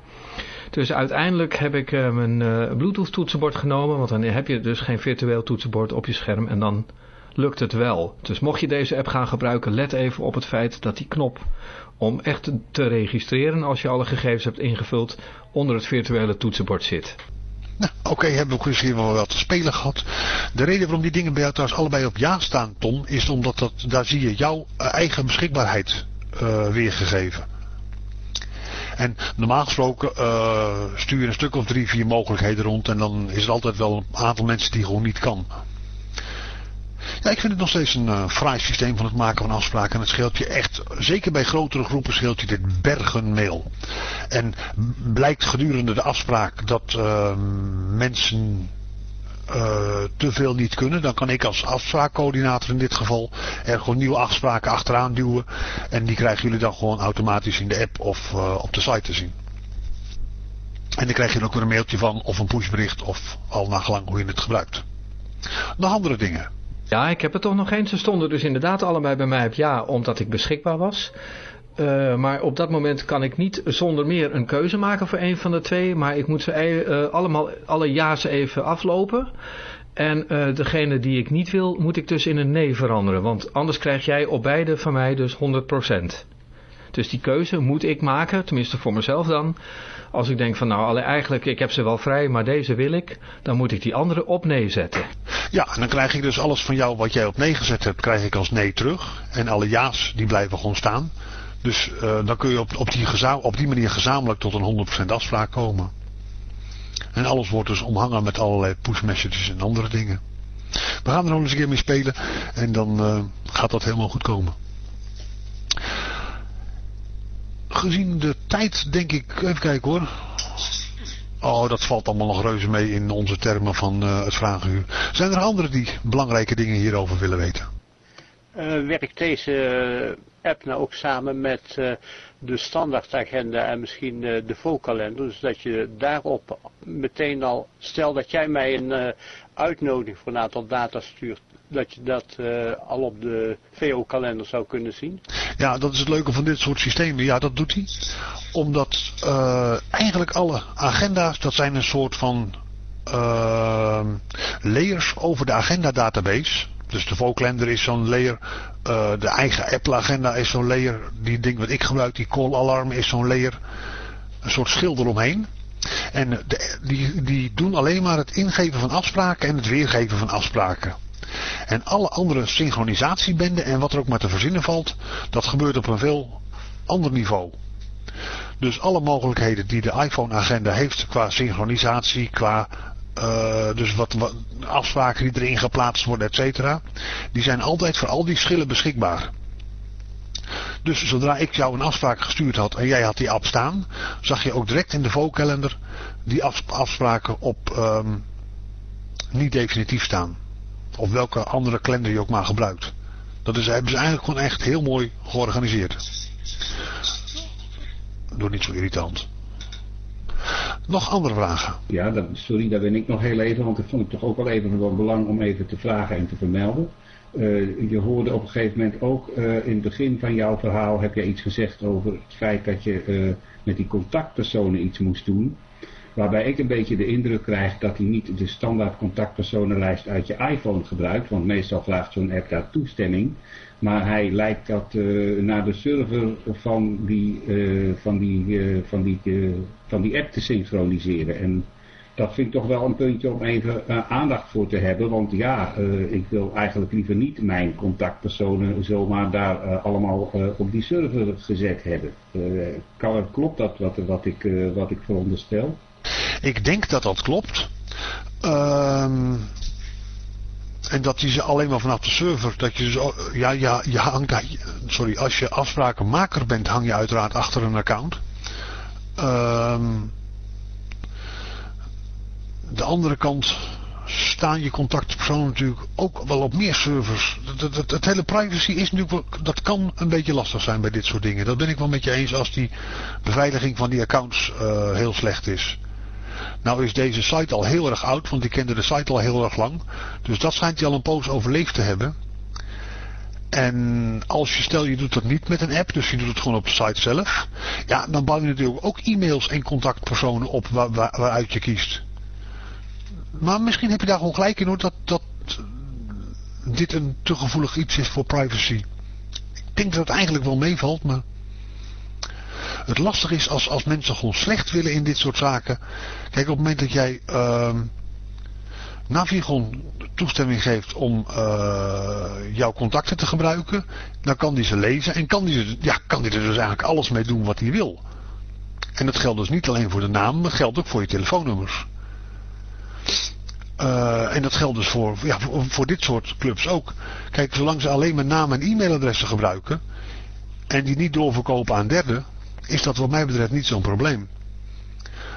Dus uiteindelijk heb ik uh, mijn uh, Bluetooth toetsenbord genomen, want dan heb je dus geen virtueel toetsenbord op je scherm en dan lukt het wel. Dus mocht je deze app gaan gebruiken, let even op het feit dat die knop om echt te registreren als je alle gegevens hebt ingevuld onder het virtuele toetsenbord zit. Nou, oké, hebben we hier wel wat te spelen gehad. De reden waarom die dingen bij jou trouwens allebei op ja staan, Tom, is omdat dat, daar zie je jouw eigen beschikbaarheid uh, weergegeven. En normaal gesproken uh, stuur je een stuk of drie, vier mogelijkheden rond en dan is er altijd wel een aantal mensen die gewoon niet kan. Ja, ik vind het nog steeds een uh, fraai systeem van het maken van afspraken. En het scheelt je echt, zeker bij grotere groepen, scheelt je dit bergen mail. En blijkt gedurende de afspraak dat uh, mensen uh, te veel niet kunnen, dan kan ik als afspraakcoördinator in dit geval er gewoon nieuwe afspraken achteraan duwen. En die krijgen jullie dan gewoon automatisch in de app of uh, op de site te zien. En dan krijg je ook weer een mailtje van of een pushbericht of al naar gelang hoe je het gebruikt. Nog andere dingen. Ja, ik heb er toch nog eens. Ze stonden dus inderdaad allebei bij mij op ja, omdat ik beschikbaar was. Uh, maar op dat moment kan ik niet zonder meer een keuze maken voor een van de twee. Maar ik moet ze uh, allemaal, alle ja's even aflopen. En uh, degene die ik niet wil, moet ik dus in een nee veranderen. Want anders krijg jij op beide van mij dus 100%. Dus die keuze moet ik maken, tenminste voor mezelf dan. Als ik denk van nou eigenlijk ik heb ze wel vrij, maar deze wil ik. Dan moet ik die andere op nee zetten. Ja, en dan krijg ik dus alles van jou wat jij op nee gezet hebt, krijg ik als nee terug. En alle ja's, die blijven gewoon staan. Dus eh, dan kun je op, op, die op die manier gezamenlijk tot een 100% afspraak komen. En alles wordt dus omhangen met allerlei push messages en andere dingen. We gaan er nog eens een keer mee spelen en dan eh, gaat dat helemaal goed komen. Gezien de tijd denk ik, even kijken hoor. Oh, dat valt allemaal nog reuze mee in onze termen van eh, het vragenuur. Zijn er anderen die belangrijke dingen hierover willen weten? Eh, werkt deze app nou ook samen met eh, de standaardagenda en misschien eh, de volkalender? Dus dat je daarop meteen al, stel dat jij mij een eh, uitnodiging voor een aantal data stuurt, dat je dat eh, al op de VO-kalender zou kunnen zien? Ja, dat is het leuke van dit soort systemen. Ja, dat doet hij. Omdat eh, eigenlijk alle agenda's, dat zijn een soort van eh, layers over de agenda database. Dus de Vocalender is zo'n layer. de eigen Apple agenda is zo'n layer. Die ding wat ik gebruik, die call alarm is zo'n layer. Een soort schil eromheen. En de, die, die doen alleen maar het ingeven van afspraken en het weergeven van afspraken. En alle andere synchronisatiebenden en wat er ook maar te verzinnen valt, dat gebeurt op een veel ander niveau. Dus alle mogelijkheden die de iPhone agenda heeft qua synchronisatie, qua eh, dus wat, afspraken die erin geplaatst worden, et cetera, die zijn altijd voor al die schillen beschikbaar. Dus zodra ik jou een afspraak gestuurd had en jij had die app staan, zag je ook direct in de Vocalender die af- afspraken op ehm, niet definitief staan. Of welke andere kalender je ook maar gebruikt. Dat is, hebben ze eigenlijk gewoon echt heel mooi georganiseerd. Doe niet zo irritant. Nog andere vragen? Ja, sorry, daar ben ik nog heel even, want dat vond ik toch ook wel even van belang om even te vragen en te vermelden. Eh, je hoorde op een gegeven moment ook eh, in het begin van jouw verhaal heb je iets gezegd over het feit dat je eh, met die contactpersonen iets moest doen. Waarbij ik een beetje de indruk krijg dat hij niet de standaard contactpersonenlijst uit je iPhone gebruikt. Want meestal vraagt zo'n app daar toestemming. Maar hij lijkt dat eh, naar de server van die, eh, van, die, eh, van, die, van die app te synchroniseren. En dat vind ik toch wel een puntje om even aandacht voor te hebben. Want ja, ik wil eigenlijk liever niet mijn contactpersonen zomaar daar allemaal op die server gezet hebben. Kan, klopt dat wat, wat, ik, wat ik veronderstel? Ik denk dat dat klopt. Ehm, en dat die ze alleen maar vanaf de server, dat je zo, ja, ja, je sorry, als je afsprakenmaker bent, hang je uiteraard achter een account. Ehm, de andere kant staan je contactpersonen natuurlijk ook wel op meer servers. Het hele privacy is natuurlijk, wel- dat kan een beetje lastig zijn bij dit soort dingen. Dat ben ik wel met je eens als die beveiliging van die accounts eh, heel slecht is. Nou is deze site al heel erg oud, want ik kende de site al heel erg lang. Dus dat schijnt hij al een poos overleefd te hebben. En als je stel je doet dat niet met een app, dus je doet het gewoon op de site zelf. Ja, dan bouw je natuurlijk ook e-mails en contactpersonen op waar, waar- waaruit je kiest. Maar misschien heb je daar gewoon gelijk in hoor, dat, dat dit een te gevoelig iets is voor privacy. Ik denk dat het eigenlijk wel meevalt, maar... Het lastig is als, als mensen gewoon slecht willen in dit soort zaken. Kijk, op het moment dat jij ehm Navigon toestemming geeft om eh, jouw contacten te gebruiken, dan kan die ze lezen en kan die, ja, kan die er dus eigenlijk alles mee doen wat hij wil. En dat geldt dus niet alleen voor de naam, maar geldt ook voor je telefoonnummers. Eh, en dat geldt dus voor, ja, voor, voor dit soort clubs ook. Kijk, zolang ze alleen maar naam en e-mailadressen gebruiken en die niet doorverkopen aan derden, is dat wat mij betreft niet zo'n probleem.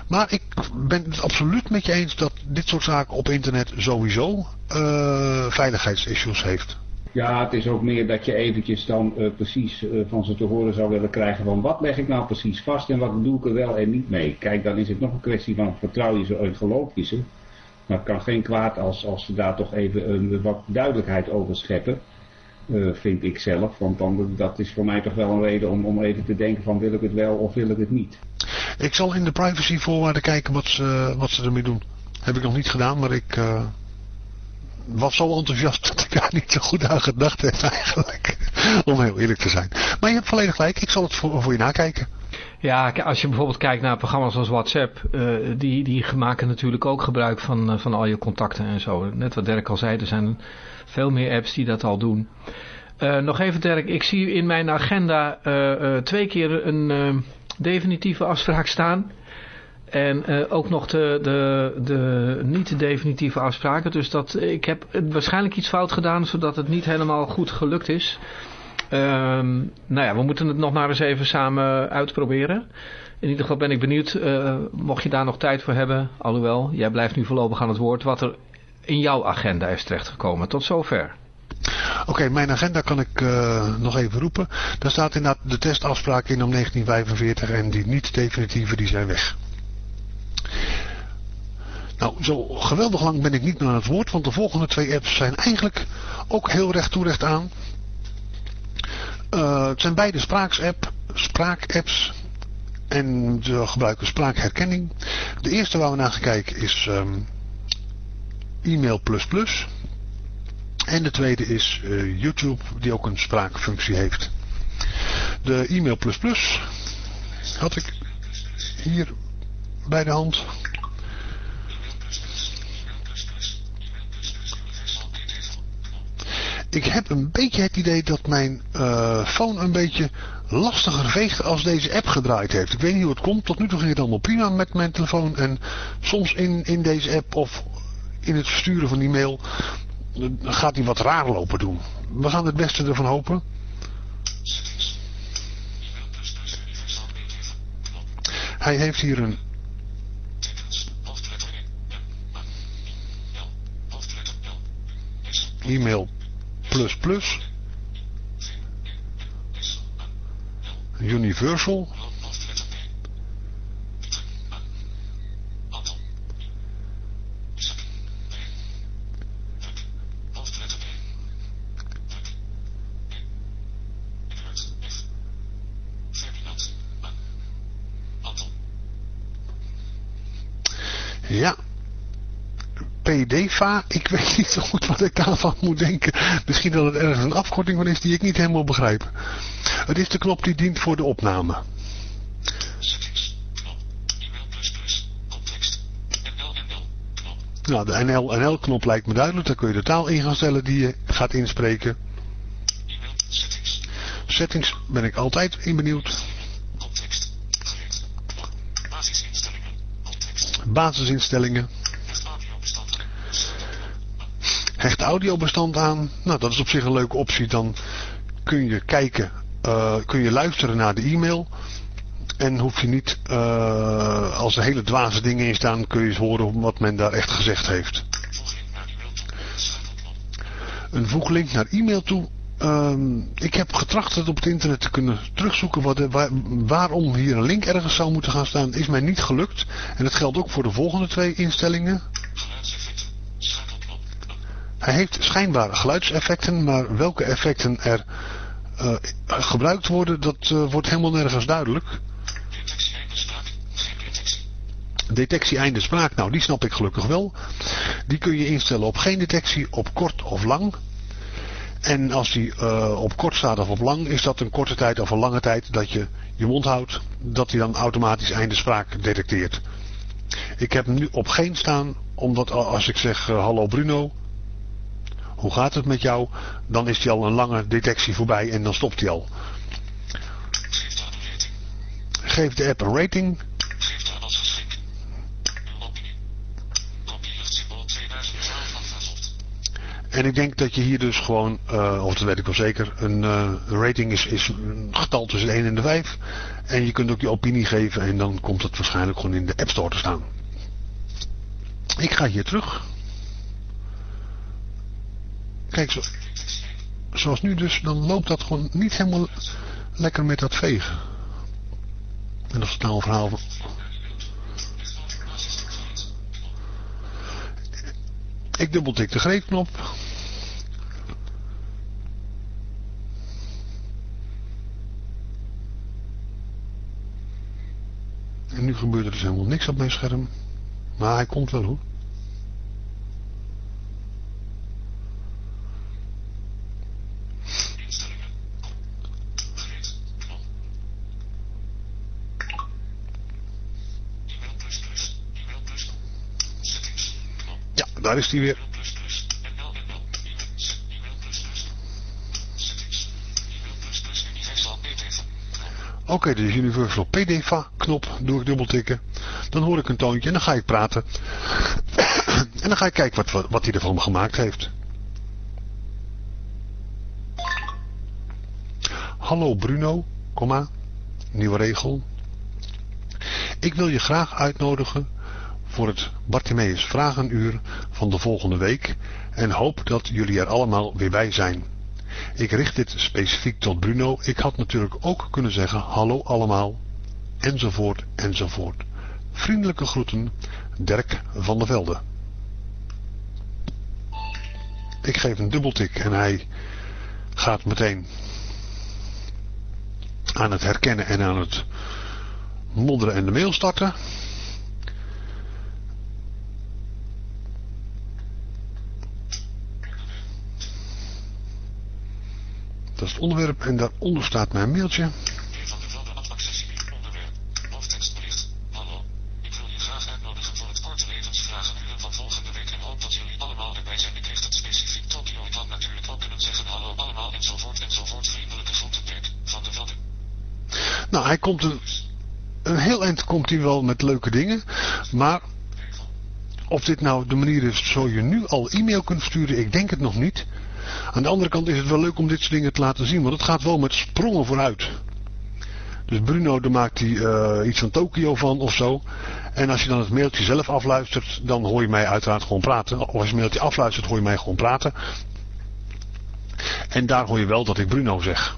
Maar ik ben het absoluut met je eens dat dit soort zaken op internet sowieso eh, veiligheidsissues heeft. Ja, het is ook meer dat je eventjes dan eh, precies eh, van ze te horen zou willen krijgen van wat leg ik nou precies vast en wat doe ik er wel en niet mee. Kijk, dan is het nog een kwestie van vertrouw je ze en geloof je ze. Maar het kan geen kwaad als, als ze daar toch even wat duidelijkheid over scheppen. Eh, vind ik zelf. Want dan, dat is voor mij toch wel een reden om, om even te denken van wil ik het wel of wil ik het niet. Ik zal in de privacyvoorwaarden kijken wat ze, wat ze ermee doen. Heb ik nog niet gedaan, maar ik eh, was zo enthousiast ik daar niet zo goed aan gedacht heb eigenlijk. Om heel eerlijk te zijn. Maar je hebt volledig gelijk. Ik zal het voor, voor je nakijken. Ja, als je bijvoorbeeld kijkt naar programma's als WhatsApp, eh, die, die maken natuurlijk ook gebruik van, eh, van al je contacten en zo. Net wat Dirk al zei, er zijn veel meer apps die dat al doen. Eh, nog even Dirk, ik zie in mijn agenda twee keer een definitieve afspraak staan. En ook nog de, de, de niet definitieve afspraken. Dus dat, ik heb waarschijnlijk iets fout gedaan, zodat het niet helemaal goed gelukt is. Ehm, nou ja, we moeten het nog maar eens even samen uitproberen. In ieder geval ben ik benieuwd, eh, mocht je daar nog tijd voor hebben. Alhoewel, jij blijft nu voorlopig aan het woord. Wat er in jouw agenda is terechtgekomen. Tot zover. Oké, mijn agenda kan ik eh, nog even roepen. Daar staat inderdaad de testafspraken in om 1945 en die niet definitieve die zijn weg. Nou, zo geweldig lang ben ik niet meer aan het woord, want de volgende twee apps zijn eigenlijk ook heel recht toe recht aan. Eh, het zijn beide spraakapps en ze gebruiken spraakherkenning. De eerste waar we naar gaan kijken is ehm, e-mail++. En de tweede is eh, YouTube, die ook een spraakfunctie heeft. De e-mail++ had ik hier bij de hand. Ik heb een beetje het idee dat mijn uh, phone een beetje lastiger veegt als deze app gedraaid heeft. Ik weet niet hoe het komt. Tot nu toe ging het allemaal prima met mijn telefoon. En soms in, in deze app of in het versturen van die mail gaat hij wat raar lopen doen. We gaan het beste ervan hopen. Hij heeft hier een e-mail plus plus universal Ja. PDFA, ik weet niet zo goed wat ik daarvan moet denken. Misschien dat het ergens een afkorting van is die ik niet helemaal begrijp. Het is de knop die dient voor de opname. Nou, de NL-NL-knop lijkt me duidelijk. Daar kun je de taal in gaan stellen die je gaat inspreken. Settings ben ik altijd in benieuwd. Basisinstellingen. Hecht audiobestand aan. Nou, dat is op zich een leuke optie. Dan kun je kijken, uh, kun je luisteren naar de e-mail. En hoef je niet, uh, als er hele dwaze dingen in staan, kun je eens horen wat men daar echt gezegd heeft. Een voeglink naar e-mail toe. Um, ik heb getracht het op het internet te kunnen terugzoeken wat, waar, waarom hier een link ergens zou moeten gaan staan. Is mij niet gelukt. En dat geldt ook voor de volgende twee instellingen. Hij heeft schijnbaar geluidseffecten, maar welke effecten er uh, gebruikt worden, dat uh, wordt helemaal nergens duidelijk. Detectie einde spraak, nou die snap ik gelukkig wel. Die kun je instellen op geen detectie, op kort of lang. En als die uh, op kort staat of op lang, is dat een korte tijd of een lange tijd dat je je mond houdt, dat hij dan automatisch einde spraak detecteert. Ik heb hem nu op geen staan, omdat als ik zeg hallo Bruno, hoe gaat het met jou, dan is hij al een lange detectie voorbij en dan stopt hij al. Geef de app een rating. En ik denk dat je hier dus gewoon, uh, of dat weet ik wel zeker, een, een rating is, is een getal tussen de 1 en de 5. En je kunt ook je opinie geven en dan komt het waarschijnlijk gewoon in de App Store te staan. Ik ga hier terug. Kijk, zo, zoals nu dus, dan loopt dat gewoon niet helemaal lekker met dat vegen. En dat is nou een verhaal van... Ik dubbeltik de greepknop. En nu gebeurt er dus helemaal niks op mijn scherm. Maar hij komt wel hoor. Daar is hij weer. Oké, de Universal PDFA knop doe ik dubbeltikken. Dan hoor ik een toontje en dan ga ik praten. en dan ga ik kijken wat, wat, wat hij ervan gemaakt heeft. Hallo Bruno, komma, nieuwe regel. Ik wil je graag uitnodigen voor het Bartimeus Vragenuur van de volgende week en hoop dat jullie er allemaal weer bij zijn. Ik richt dit specifiek tot Bruno. Ik had natuurlijk ook kunnen zeggen hallo allemaal, enzovoort, enzovoort. Vriendelijke groeten, Dirk van der Velde. Ik geef een dubbeltik en hij gaat meteen aan het herkennen en aan het modderen en de mail starten. Dat is het onderwerp en daaronder staat mijn mailtje. Van de Velde Atlaccessie onderwerp. Hoofdtekstbericht. Hallo. Ik wil je graag uitnodigen voor het korte levensvragenuur van volgende week en hoop dat jullie allemaal erbij zijn. Ik richt het specifiek Tokio. Ik had natuurlijk ook kunnen zeggen hallo allemaal enzovoort enzovoort. Vriendelijke groeten Dirk van de Velde. Nou, hij komt een, een heel eind komt hij wel met leuke dingen. Maar of dit nou de manier is zo je nu al e-mail kunt sturen, ik denk het nog niet. Aan de andere kant is het wel leuk om dit soort dingen te laten zien, want het gaat wel met sprongen vooruit. Dus Bruno, daar maakt hij eh, iets van Tokio van of zo. En als je dan het mailtje zelf afluistert, dan hoor je mij uiteraard gewoon praten. Of als je het mailtje afluistert, hoor je mij gewoon praten. En daar hoor je wel dat ik Bruno zeg.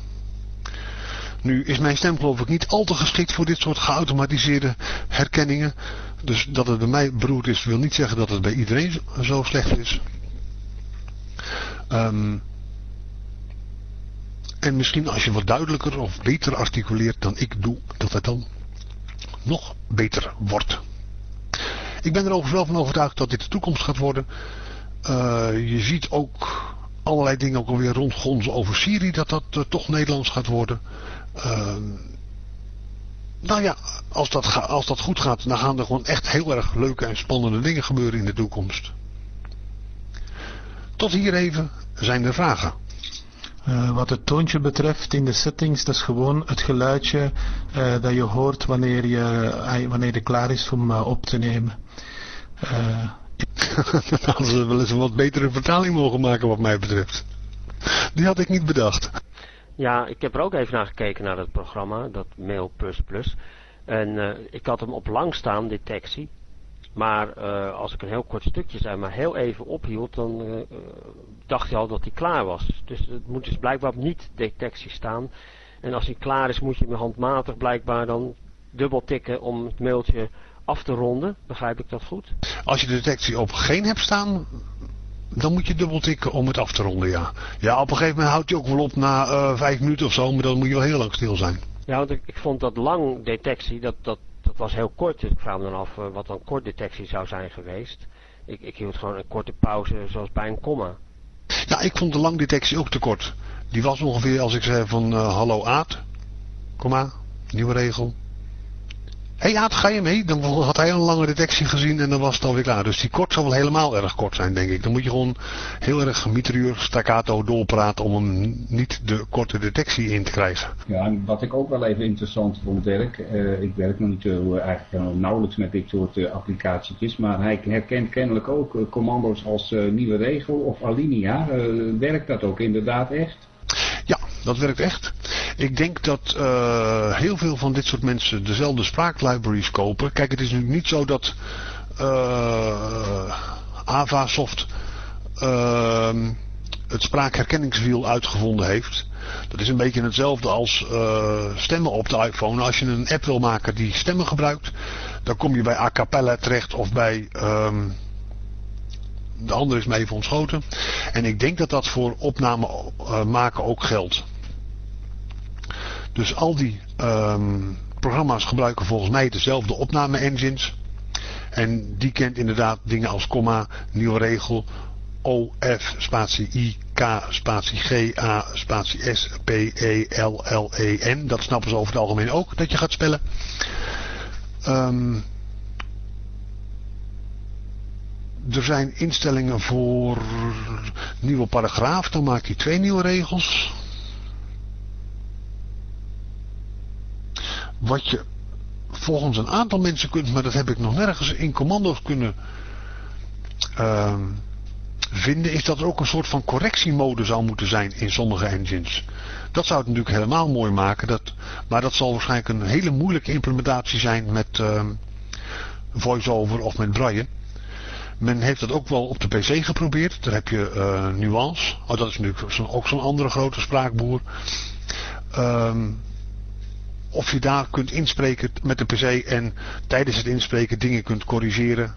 Nu is mijn stem geloof ik niet al te geschikt voor dit soort geautomatiseerde herkenningen. Dus dat het bij mij beroerd is, wil niet zeggen dat het bij iedereen zo slecht is. Ehm, en misschien als je wat duidelijker of beter articuleert dan ik doe, dat het dan nog beter wordt. Ik ben er overigens wel van overtuigd dat dit de toekomst gaat worden. Uh, je ziet ook allerlei dingen ook alweer rondgonzen over Syrië, dat dat uh, toch Nederlands gaat worden. Uh, nou ja, als dat, als dat goed gaat, dan gaan er gewoon echt heel erg leuke en spannende dingen gebeuren in de toekomst. Tot hier even zijn er vragen. Uh, wat het toontje betreft in de settings, dat is gewoon het geluidje uh, dat je hoort wanneer je, uh, wanneer je klaar is om op te nemen. Dan hadden ze wel eens een wat betere vertaling mogen maken wat mij betreft. Die had ik niet bedacht. Ja, ik heb er ook even naar gekeken naar het programma, dat Mail++. En ik had hem op lang staan, detectie. Maar uh, als ik een heel kort stukje zei, maar heel even ophield, dan uh, dacht hij al dat hij klaar was. Dus het moet dus blijkbaar op niet-detectie staan. En als hij klaar is, moet je hem handmatig blijkbaar dan dubbel tikken om het mailtje af te ronden. Begrijp ik dat goed? Als je de detectie op geen hebt staan, dan moet je dubbel tikken om het af te ronden, ja. Ja, op een gegeven moment houdt hij ook wel op na uh, vijf minuten of zo, maar dan moet je wel heel lang stil zijn. Ja, want ik, ik vond dat lang detectie, dat, dat dat was heel kort, ik vraag me dan af uh, wat dan kortdetectie zou zijn geweest. Ik, ik hield gewoon een korte pauze zoals bij een komma. Ja, ik vond de langdetectie ook te kort. Die was ongeveer als ik zei van uh, hallo Aad, komma, nieuwe regel. Hey Aad, ga je mee? Dan had hij een lange detectie gezien en dan was het alweer klaar. Dus die kort zal wel helemaal erg kort zijn, denk ik. Dan moet je gewoon heel erg mitrailleur, staccato doorpraten om hem niet de korte detectie in te krijgen. Ja, en wat ik ook wel even interessant vond, Dirk. Uh, ik werk nog niet uh, eigenlijk nauwelijks met dit soort uh, applicatietjes. Maar hij herkent kennelijk ook commando's als nieuwe regel of alinea. werkt dat ook inderdaad echt? Dat werkt echt. Ik denk dat uh, heel veel van dit soort mensen dezelfde spraaklibraries kopen. Kijk, het is nu niet zo dat uh, Avasoft uh, het spraakherkenningswiel uitgevonden heeft. Dat is een beetje hetzelfde als stemmen op de iPhone. Als je een app wil maken die stemmen gebruikt, dan kom je bij A Cappella terecht of bij... Um, de andere is me even ontschoten. En ik denk dat dat voor opname maken ook geldt. Dus al die um, programma's gebruiken volgens mij dezelfde opname engines. En die kent inderdaad dingen als komma, nieuwe regel, O, F, spatie I, K, spatie G, A, spatie S, P, E, L, L, E, N. Dat snappen ze over het algemeen ook, dat je gaat spellen. Um, Er zijn instellingen voor nieuwe paragraaf. Dan maakt hij twee nieuwe regels. Wat je volgens een aantal mensen kunt, maar dat heb ik nog nergens in commando's kunnen uh, vinden, is dat er ook een soort van correctiemode zou moeten zijn in sommige engines. Dat zou het natuurlijk helemaal mooi maken, dat, maar dat zal waarschijnlijk een hele moeilijke implementatie zijn met uh, voice-over of met braille. Men heeft dat ook wel op de PC geprobeerd. Daar heb je uh, Nuance. Oh, dat is natuurlijk ook zo'n andere grote spraakboer. Um, of je daar kunt inspreken met de PC en tijdens het inspreken dingen kunt corrigeren.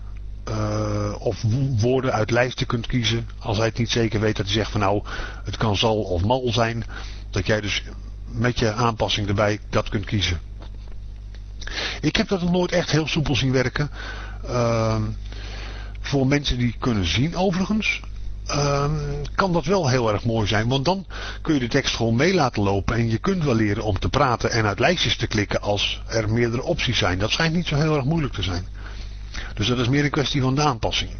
Uh, of woorden uit lijsten kunt kiezen. Als hij het niet zeker weet dat hij zegt van nou het kan zal of mal zijn. Dat jij dus met je aanpassing erbij dat kunt kiezen. Ik heb dat nog nooit echt heel soepel zien werken. Uh, voor mensen die kunnen zien overigens. Um, kan dat wel heel erg mooi zijn. Want dan kun je de tekst gewoon mee laten lopen. En je kunt wel leren om te praten en uit lijstjes te klikken als er meerdere opties zijn. Dat schijnt niet zo heel erg moeilijk te zijn. Dus dat is meer een kwestie van de aanpassing.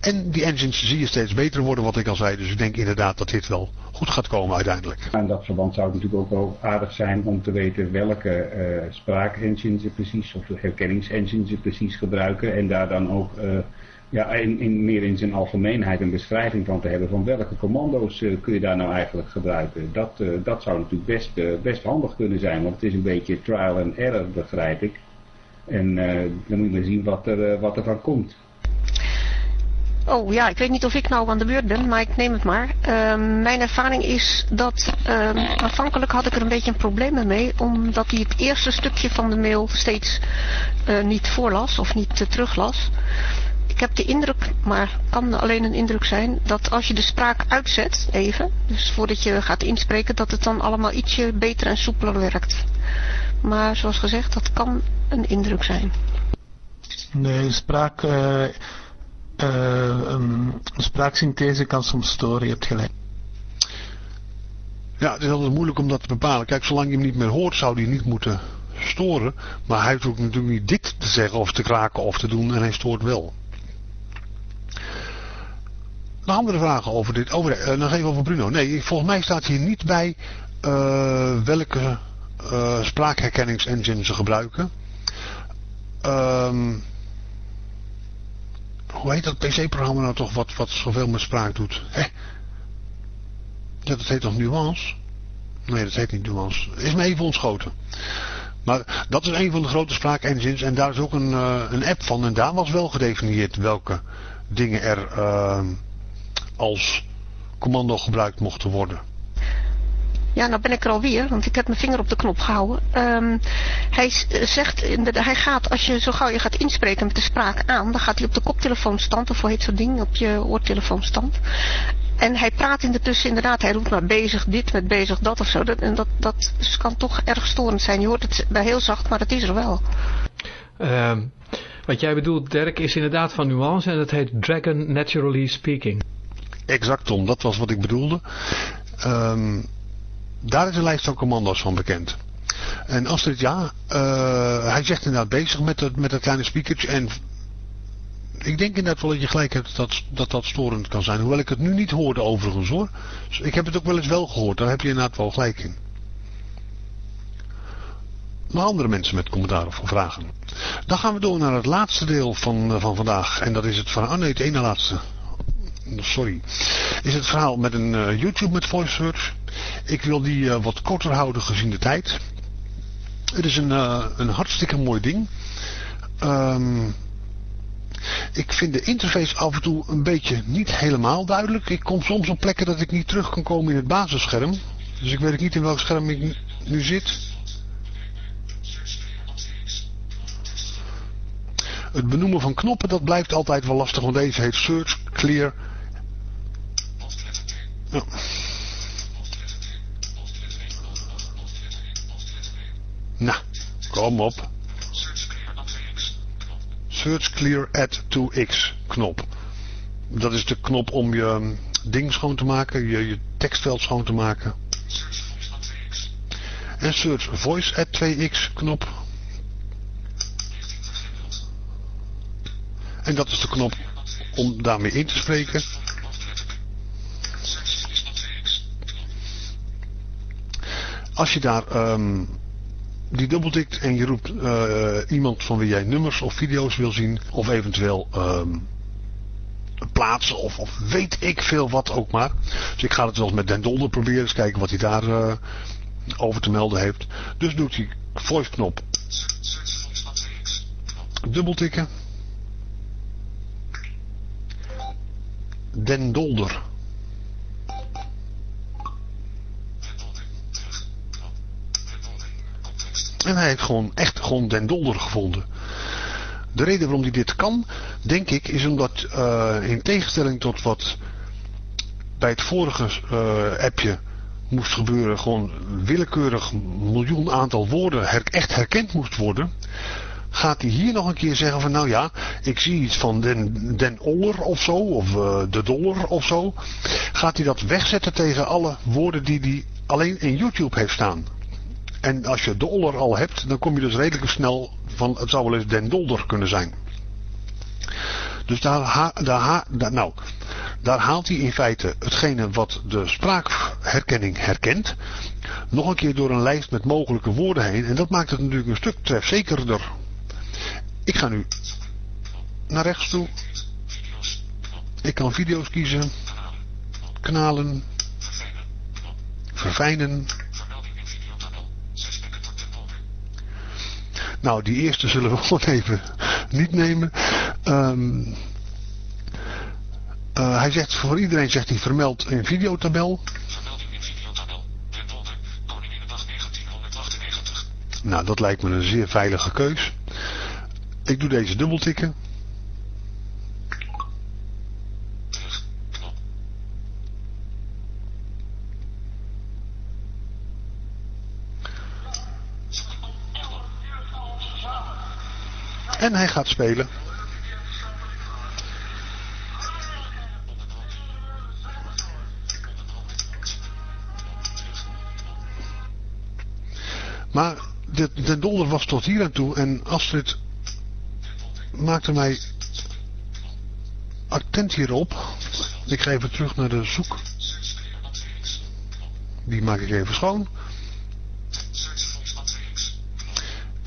En die engines zie je steeds beter worden wat ik al zei. Dus ik denk inderdaad dat dit wel goed gaat komen uiteindelijk. In dat verband zou het natuurlijk ook wel aardig zijn om te weten welke uh, spraakengines ze precies, of herkenningsengines ze precies gebruiken. En daar dan ook... Uh, ja, in, in, meer in zijn algemeenheid een beschrijving van te hebben van welke commando's uh, kun je daar nou eigenlijk gebruiken. Dat, uh, dat zou natuurlijk best, uh, best handig kunnen zijn, want het is een beetje trial and error, begrijp ik. En dan moet je maar zien wat er, wat er van komt. Oh ja, ik weet niet of ik nou aan de beurt ben, maar ik neem het maar. Uh, mijn ervaring is dat uh, aanvankelijk had ik er een beetje een probleem mee, omdat hij het eerste stukje van de mail steeds niet voorlas of niet teruglas. Ik heb de indruk, maar kan alleen een indruk zijn, dat als je de spraak uitzet, even, dus voordat je gaat inspreken, dat het dan allemaal ietsje beter en soepeler werkt. Maar zoals gezegd, dat kan een indruk zijn. Nee, spraak... Uh... Uh, um, spraaksynthese kan soms storen, je hebt gelijk. Ja, het is altijd moeilijk om dat te bepalen. Kijk, zolang je hem niet meer hoort, zou hij niet moeten storen. Maar hij hoeft ook natuurlijk niet dit te zeggen of te kraken of te doen en hij stoort wel. Nog andere vragen over dit. Over, uh, nog even over Bruno. Nee, volgens mij staat hier niet bij uh, welke uh, spraakherkenningsengine ze gebruiken. Um, hoe heet dat PC-programma nou toch wat, wat zoveel met spraak doet? Hè? Dat heet toch Nuance? Nee, dat heet niet Nuance. Is me even ontschoten. Maar dat is een van de grote spraakengines en daar is ook een, een app van. En daar was wel gedefinieerd welke dingen er uh, als commando gebruikt mochten worden. Ja, nou ben ik er alweer, want ik heb mijn vinger op de knop gehouden. Um, hij zegt, hij gaat, als je zo gauw je gaat inspreken met de spraak aan, dan gaat hij op de koptelefoonstand, of hoe heet zo'n ding, op je oortelefoonstand. En hij praat in de tussen inderdaad, hij roept maar bezig dit met bezig dat of zo. Dat, en dat, dat dus kan toch erg storend zijn. Je hoort het bij heel zacht, maar het is er wel. Uh, wat jij bedoelt, Dirk, is inderdaad van nuance en dat heet Dragon Naturally Speaking. Exact, Tom. Dat was wat ik bedoelde. Um, daar is een lijst van commando's van bekend. En Astrid, ja, uh, hij zegt inderdaad bezig met het, met kleine speakertje. En ik denk inderdaad wel dat je gelijk hebt dat, dat dat storend kan zijn. Hoewel ik het nu niet hoorde overigens hoor. Dus ik heb het ook wel eens wel gehoord. Daar heb je inderdaad wel gelijk in. Maar andere mensen met commentaar of vragen. Dan gaan we door naar het laatste deel van, van vandaag. En dat is het verhaal. Oh nee, het ene laatste. Sorry. Is het verhaal met een uh, YouTube met voice search. Ik wil die uh, wat korter houden gezien de tijd. Het is een, uh, een hartstikke mooi ding. Um, ik vind de interface af en toe een beetje niet helemaal duidelijk. Ik kom soms op plekken dat ik niet terug kan komen in het basisscherm. Dus ik weet niet in welk scherm ik nu zit. Het benoemen van knoppen, dat blijft altijd wel lastig, want deze heet Search Clear. Ja. Nou, kom op. Search Clear Add 2X knop. Dat is de knop om je ding schoon te maken, je, je tekstveld schoon te maken. En Search Voice Add 2X knop. En dat is de knop om daarmee in te spreken. Als je daar ehm, die dubbeltikt en je roept eh, iemand van wie jij nummers of video's wil zien, of eventueel ehm, plaatsen of, of weet ik veel wat ook maar. Dus ik ga het wel eens met Den Dolder proberen, eens kijken wat hij daar eh, over te melden heeft. Dus doet hij voice knop dubbeltikken. Den Dolder. En hij heeft gewoon echt gewoon Den Dolder gevonden. De reden waarom hij dit kan, denk ik, is omdat uh, in tegenstelling tot wat bij het vorige uh, appje moest gebeuren, gewoon willekeurig miljoen aantal woorden echt herkend moest worden, gaat hij hier nog een keer zeggen van nou ja, ik zie iets van den, den oller of zo, of uh, de dollar of zo. Gaat hij dat wegzetten tegen alle woorden die hij alleen in YouTube heeft staan. En als je dollar al hebt, dan kom je dus redelijk snel van het zou wel eens den dolder kunnen zijn. Dus daar, daar, nou, daar haalt hij in feite hetgene wat de spraakherkenning herkent, nog een keer door een lijst met mogelijke woorden heen. En dat maakt het natuurlijk een stuk trefzekerder. Ik ga nu naar rechts toe. Ik kan video's kiezen, kanalen, verfijnen. Nou, die eerste zullen we gewoon even niet nemen. Um, uh, hij zegt, voor iedereen zegt hij vermeld in videotabel. Vermelding in videotabel. Den Dolder, Koninginnedag 1998. Nou, dat lijkt me een zeer veilige keus. Ik doe deze dubbeltikken. En hij gaat spelen. Maar de, de dolder was tot hier aan toe en Astrid maakte mij attent hierop. Ik ga even terug naar de zoek. Die maak ik even schoon.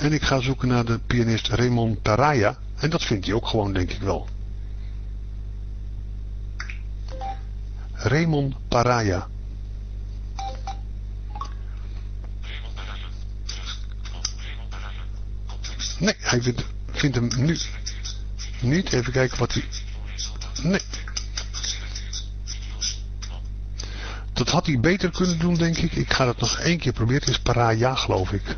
En ik ga zoeken naar de pianist Raymond Paraya. En dat vindt hij ook gewoon, denk ik wel. Raymond Paraya. Nee, hij vindt, vindt hem nu niet. Even kijken wat hij... Nee. Dat had hij beter kunnen doen, denk ik. Ik ga dat nog één keer proberen. Het is Paraya, geloof ik.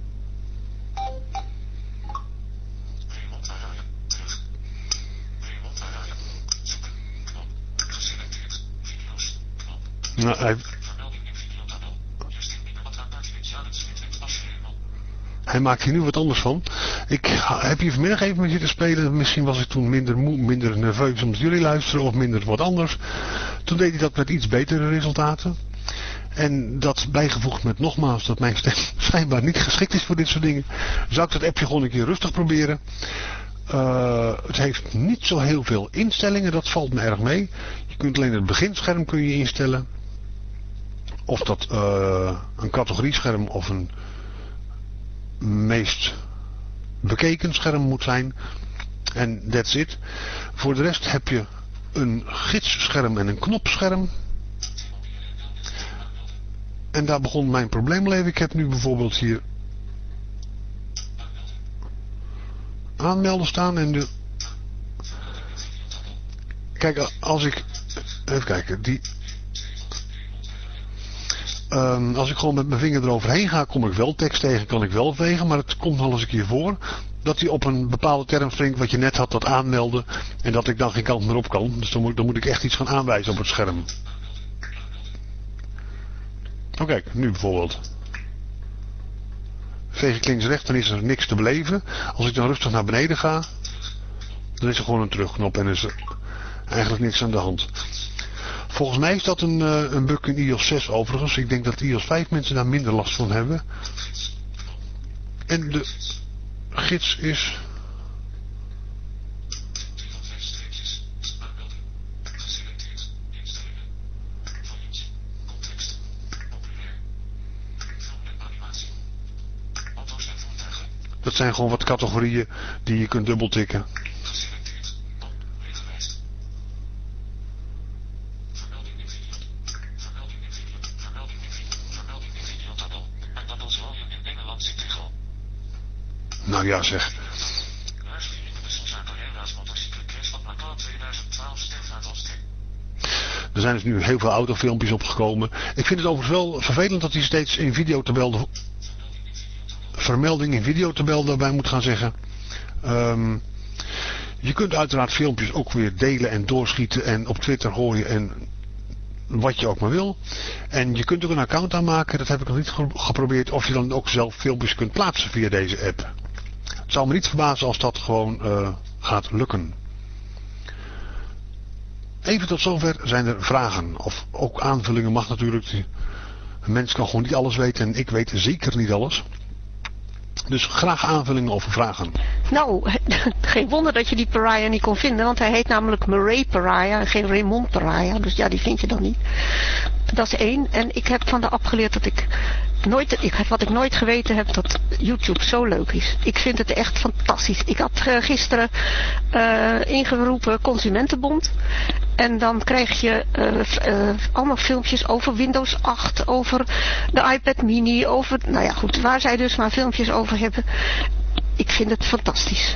Nou, hij... hij maakt hier nu wat anders van. Ik heb hier vanmiddag even met zitten spelen. Misschien was ik toen minder moe, minder nerveus omdat jullie luisteren of minder wat anders. Toen deed hij dat met iets betere resultaten. En dat bijgevoegd met nogmaals dat mijn stem schijnbaar niet geschikt is voor dit soort dingen. Zou ik dat appje gewoon een keer rustig proberen. Uh, het heeft niet zo heel veel instellingen, dat valt me erg mee. Je kunt alleen het beginscherm kun je instellen. Of dat uh, een categoriescherm of een meest bekeken scherm moet zijn. En that's it. Voor de rest heb je een gidsscherm en een knopscherm. En daar begon mijn probleemleven. Ik heb nu bijvoorbeeld hier aanmelden staan en de... Kijk, als ik... Even kijken, die... Um, als ik gewoon met mijn vinger eroverheen ga, kom ik wel tekst tegen, kan ik wel vegen, maar het komt wel eens een keer voor dat hij op een bepaalde term springt wat je net had, dat aanmelden. En dat ik dan geen kant meer op kan. Dus dan moet, dan moet ik echt iets gaan aanwijzen op het scherm. Oh kijk, nu bijvoorbeeld. Veeg ik links dan is er niks te beleven. Als ik dan rustig naar beneden ga, dan is er gewoon een terugknop en is er eigenlijk niks aan de hand. Volgens mij is dat een, eh, een bug in iOS 6 overigens. Ik denk dat iOS 5 mensen daar minder last van hebben. En de gids is... Dat zijn gewoon wat categorieën die je kunt dubbeltikken. Nou ja zeg. Er zijn dus nu heel veel autofilmpjes opgekomen. Ik vind het overigens wel vervelend dat hij steeds in videotabel... Vermelding in videotabel daarbij moet gaan zeggen. Ehm, je kunt uiteraard filmpjes ook weer delen en doorschieten en op Twitter gooien en wat je ook maar wil. En je kunt ook een account aanmaken, dat heb ik nog niet geprobeerd, of je dan ook zelf filmpjes kunt plaatsen via deze app. Het zal me niet verbazen als dat gewoon uh, gaat lukken. Even tot zover zijn er vragen. Of ook aanvullingen mag natuurlijk. Een mens kan gewoon niet alles weten en ik weet zeker niet alles. Dus graag aanvullingen of vragen. Nou, geen wonder dat je die Pariah niet kon vinden, want hij heet namelijk Murray Pariah en geen Raymond Pariah. Dus ja, die vind je dan niet. Dat is één. En ik heb van de app geleerd dat ik nooit, ik, wat ik nooit geweten heb, dat YouTube zo leuk is. Ik vind het echt fantastisch. Ik had uh, gisteren uh, ingeroepen Consumentenbond. En dan krijg je uh, allemaal filmpjes over Windows 8, over de iPad mini, over, nou ja goed, waar zij dus maar filmpjes over hebben. Ik vind het fantastisch.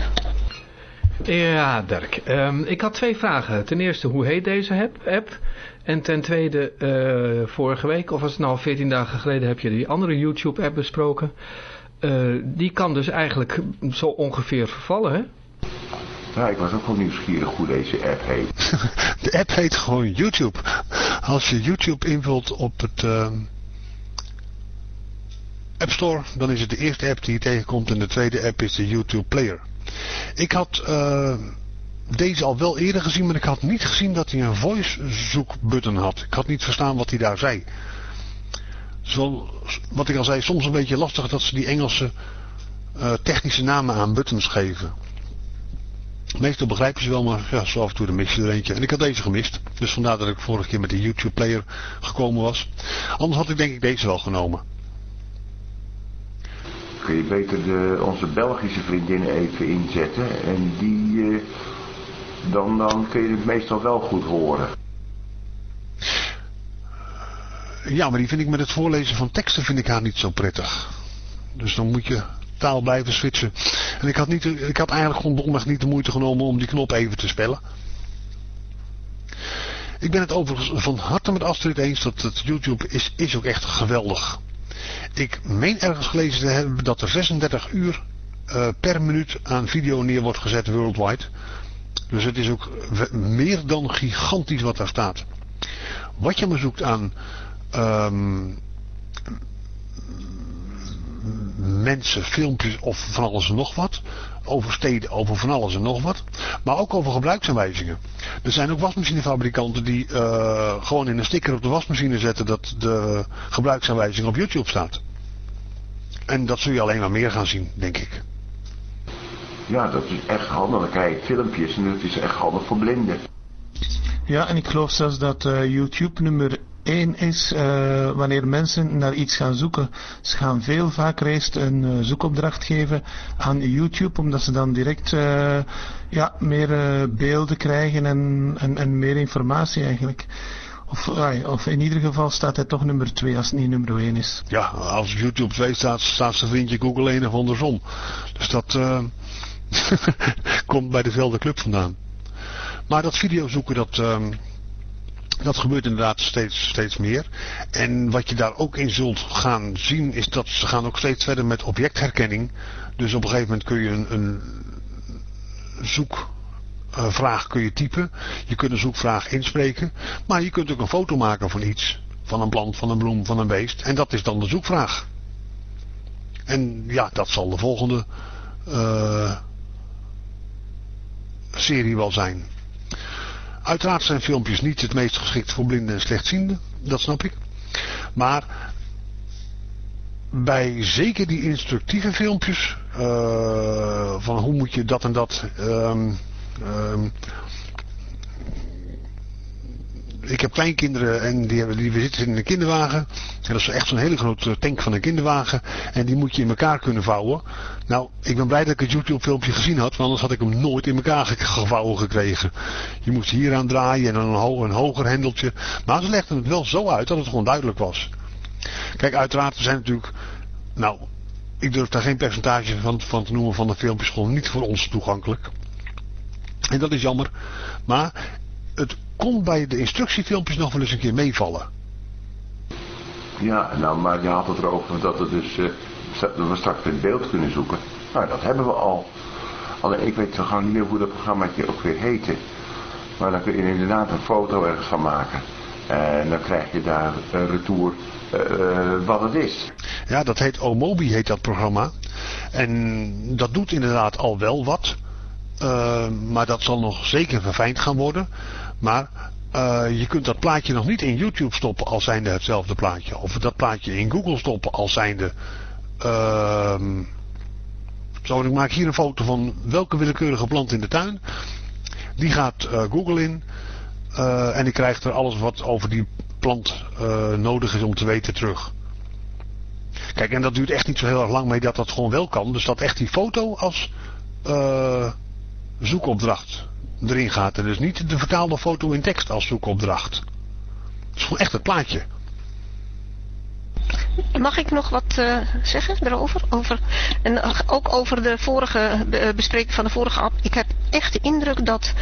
Ja, Dirk. Um, ik had twee vragen. Ten eerste, hoe heet deze app? En ten tweede, uh, vorige week, of was het nou 14 dagen geleden, heb je die andere YouTube-app besproken. Uh, die kan dus eigenlijk zo ongeveer vervallen, hè? Ja, ik was ook wel nieuwsgierig hoe deze app heet. De app heet gewoon YouTube. Als je YouTube invult op het uh, App Store, dan is het de eerste app die je tegenkomt en de tweede app is de YouTube Player. Ik had uh, deze al wel eerder gezien, maar ik had niet gezien dat hij een voice zoekbutton had. Ik had niet verstaan wat hij daar zei. Zo, wat ik al zei, soms een beetje lastig dat ze die Engelse uh, technische namen aan buttons geven. Meestal begrijpen ze wel, maar ja, zo af en toe mis je er eentje. En ik had deze gemist. Dus vandaar dat ik vorige keer met de YouTube player gekomen was. Anders had ik denk ik deze wel genomen. Kun beter de, onze Belgische vriendinnen even inzetten. En die, uh, dan, dan kun je het meestal wel goed horen. Ja, maar die vind ik met het voorlezen van teksten vind ik haar niet zo prettig. Dus dan moet je taal blijven switchen. En ik had, niet, ik had eigenlijk gewoon niet de moeite genomen om die knop even te spellen. Ik ben het overigens van harte met Astrid eens dat YouTube is, is ook echt geweldig. Ik meen ergens gelezen te hebben dat er 36 uur uh, per minuut aan video neer wordt gezet worldwide. Dus het is ook meer dan gigantisch wat daar staat. Wat je maar zoekt aan um, mensen, filmpjes of van alles en nog wat. Over steden, over van alles en nog wat. Maar ook over gebruiksaanwijzingen. Er zijn ook wasmachinefabrikanten die uh, gewoon in een sticker op de wasmachine zetten dat de gebruiksaanwijzing op YouTube staat. En dat zul je alleen maar meer gaan zien, denk ik. Ja, dat is echt handig. Dan krijg je filmpjes en dat is echt handig voor blinden. Ja, en ik geloof zelfs dat uh, YouTube nummer 1 is uh, wanneer mensen naar iets gaan zoeken. Ze gaan veel vaker eerst een uh, zoekopdracht geven aan YouTube, omdat ze dan direct uh, ja, meer beelden krijgen en, en, en meer informatie eigenlijk. Of, of in ieder geval staat hij toch nummer 2 als het niet nummer 1 is. Ja, als YouTube 2 staat, staat zijn vriendje Google 1 of andersom. Dus dat komt bij dezelfde club vandaan. Maar dat video zoeken, dat, Dat gebeurt inderdaad steeds, steeds meer. En wat je daar ook in zult gaan zien is dat ze gaan ook steeds verder met objectherkenning. Dus op een gegeven moment kun je een, een zoekvraag kun je typen. Je kunt een zoekvraag inspreken. Maar je kunt ook een foto maken van iets. Van een plant, van een bloem, van een beest. En dat is dan de zoekvraag. En ja, dat zal de volgende uh, serie wel zijn. Uiteraard zijn filmpjes niet het meest geschikt voor blinden en slechtzienden. Dat snap ik. Maar bij zeker die instructieve filmpjes. Uh, van hoe moet je dat en dat. Um, ik heb kleinkinderen en die, hebben, die we zitten in een kinderwagen. En dat is echt zo'n hele grote tank van een kinderwagen. En die moet je in elkaar kunnen vouwen. Nou, ik ben blij dat ik het YouTube filmpje gezien had. Want anders had ik hem nooit in elkaar gevouwen gekregen. Je moest hier aan draaien en dan een, ho een hoger hendeltje. Maar ze legden het wel zo uit dat het gewoon duidelijk was. Kijk, uiteraard zijn natuurlijk... Nou, ik durf daar geen percentage van, van te noemen van de filmpjes. Gewoon niet voor ons toegankelijk. En dat is jammer. Maar het kon bij de instructiefilmpjes nog wel eens een keer meevallen. Ja, nou, maar je had het erover dat het dus, uh, dat we straks het beeld kunnen zoeken. Nou, dat hebben we al. Alleen ik weet zo gauw niet meer hoe dat programmaatje ook weer heette. Maar dan kun je inderdaad een foto ergens van maken. En dan krijg je daar uh, retour uh, wat het is. Ja, dat heet Omobi heet dat programma. En dat doet inderdaad al wel wat. Uh, maar dat zal nog zeker verfijnd gaan worden. Maar uh, je kunt dat plaatje nog niet in YouTube stoppen als zijnde hetzelfde plaatje. Of dat plaatje in Google stoppen als zijnde... Uh, zo, ik maak hier een foto van welke willekeurige plant in de tuin. Die gaat uh, Google in. Uh, en die krijgt er alles wat over die plant nodig is om te weten terug. Kijk, en dat duurt echt niet zo heel erg lang mee dat dat gewoon wel kan. Dus dat echt die foto als zoekopdracht erin gaat. En dus niet de vertaalde foto in tekst als zoekopdracht. Het is gewoon echt het plaatje. Mag ik nog wat uh, zeggen erover? Over, en ook over de vorige bespreking van de vorige app. Ik heb echt de indruk dat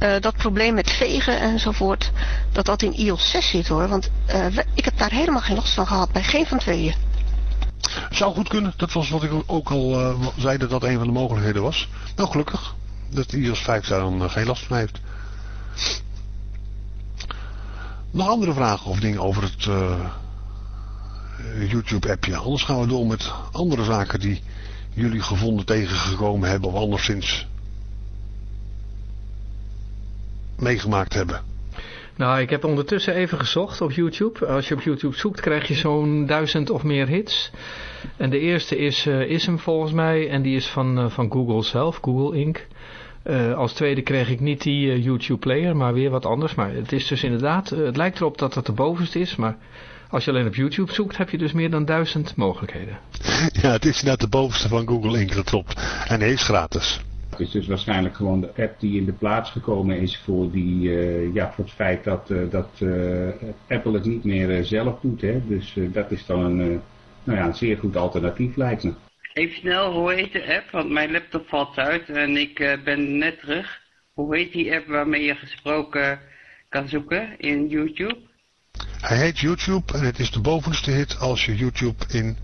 uh, dat probleem met vegen enzovoort, dat dat in iOS 6 zit hoor. Want ik heb daar helemaal geen last van gehad, bij geen van tweeën. Zou goed kunnen, dat was wat ik ook al zei dat dat een van de mogelijkheden was. Nou gelukkig dat iOS 5 daar dan geen last van heeft. Nog andere vragen of dingen over het uh, YouTube-appje. Anders gaan we door met andere zaken die jullie gevonden tegengekomen hebben of anderszins meegemaakt hebben. Nou, ik heb ondertussen even gezocht op YouTube. Als je op YouTube zoekt, krijg je zo'n duizend of meer hits. En de eerste is, uh, is hem volgens mij. En die is van, van Google zelf, Google Inc. Uh, als tweede kreeg ik niet die uh, YouTube player, maar weer wat anders. Maar het is dus inderdaad, uh, het lijkt erop dat het de bovenste is. Maar als je alleen op YouTube zoekt, heb je dus meer dan duizend mogelijkheden. Ja, het is inderdaad de bovenste van Google Inc. Dat klopt. En hij is gratis. Het is dus waarschijnlijk gewoon de app die in de plaats gekomen is voor, die, ja, voor het feit dat, dat Apple het niet meer zelf doet. Hè? Dus dat is dan een, nou ja, een zeer goed alternatief lijkt me. Even snel, hoe heet de app? Want mijn laptop valt uit en ik uh, ben net terug. Hoe heet die app waarmee je gesproken kan zoeken in YouTube? Hij heet YouTube en het is de bovenste hit als je YouTube in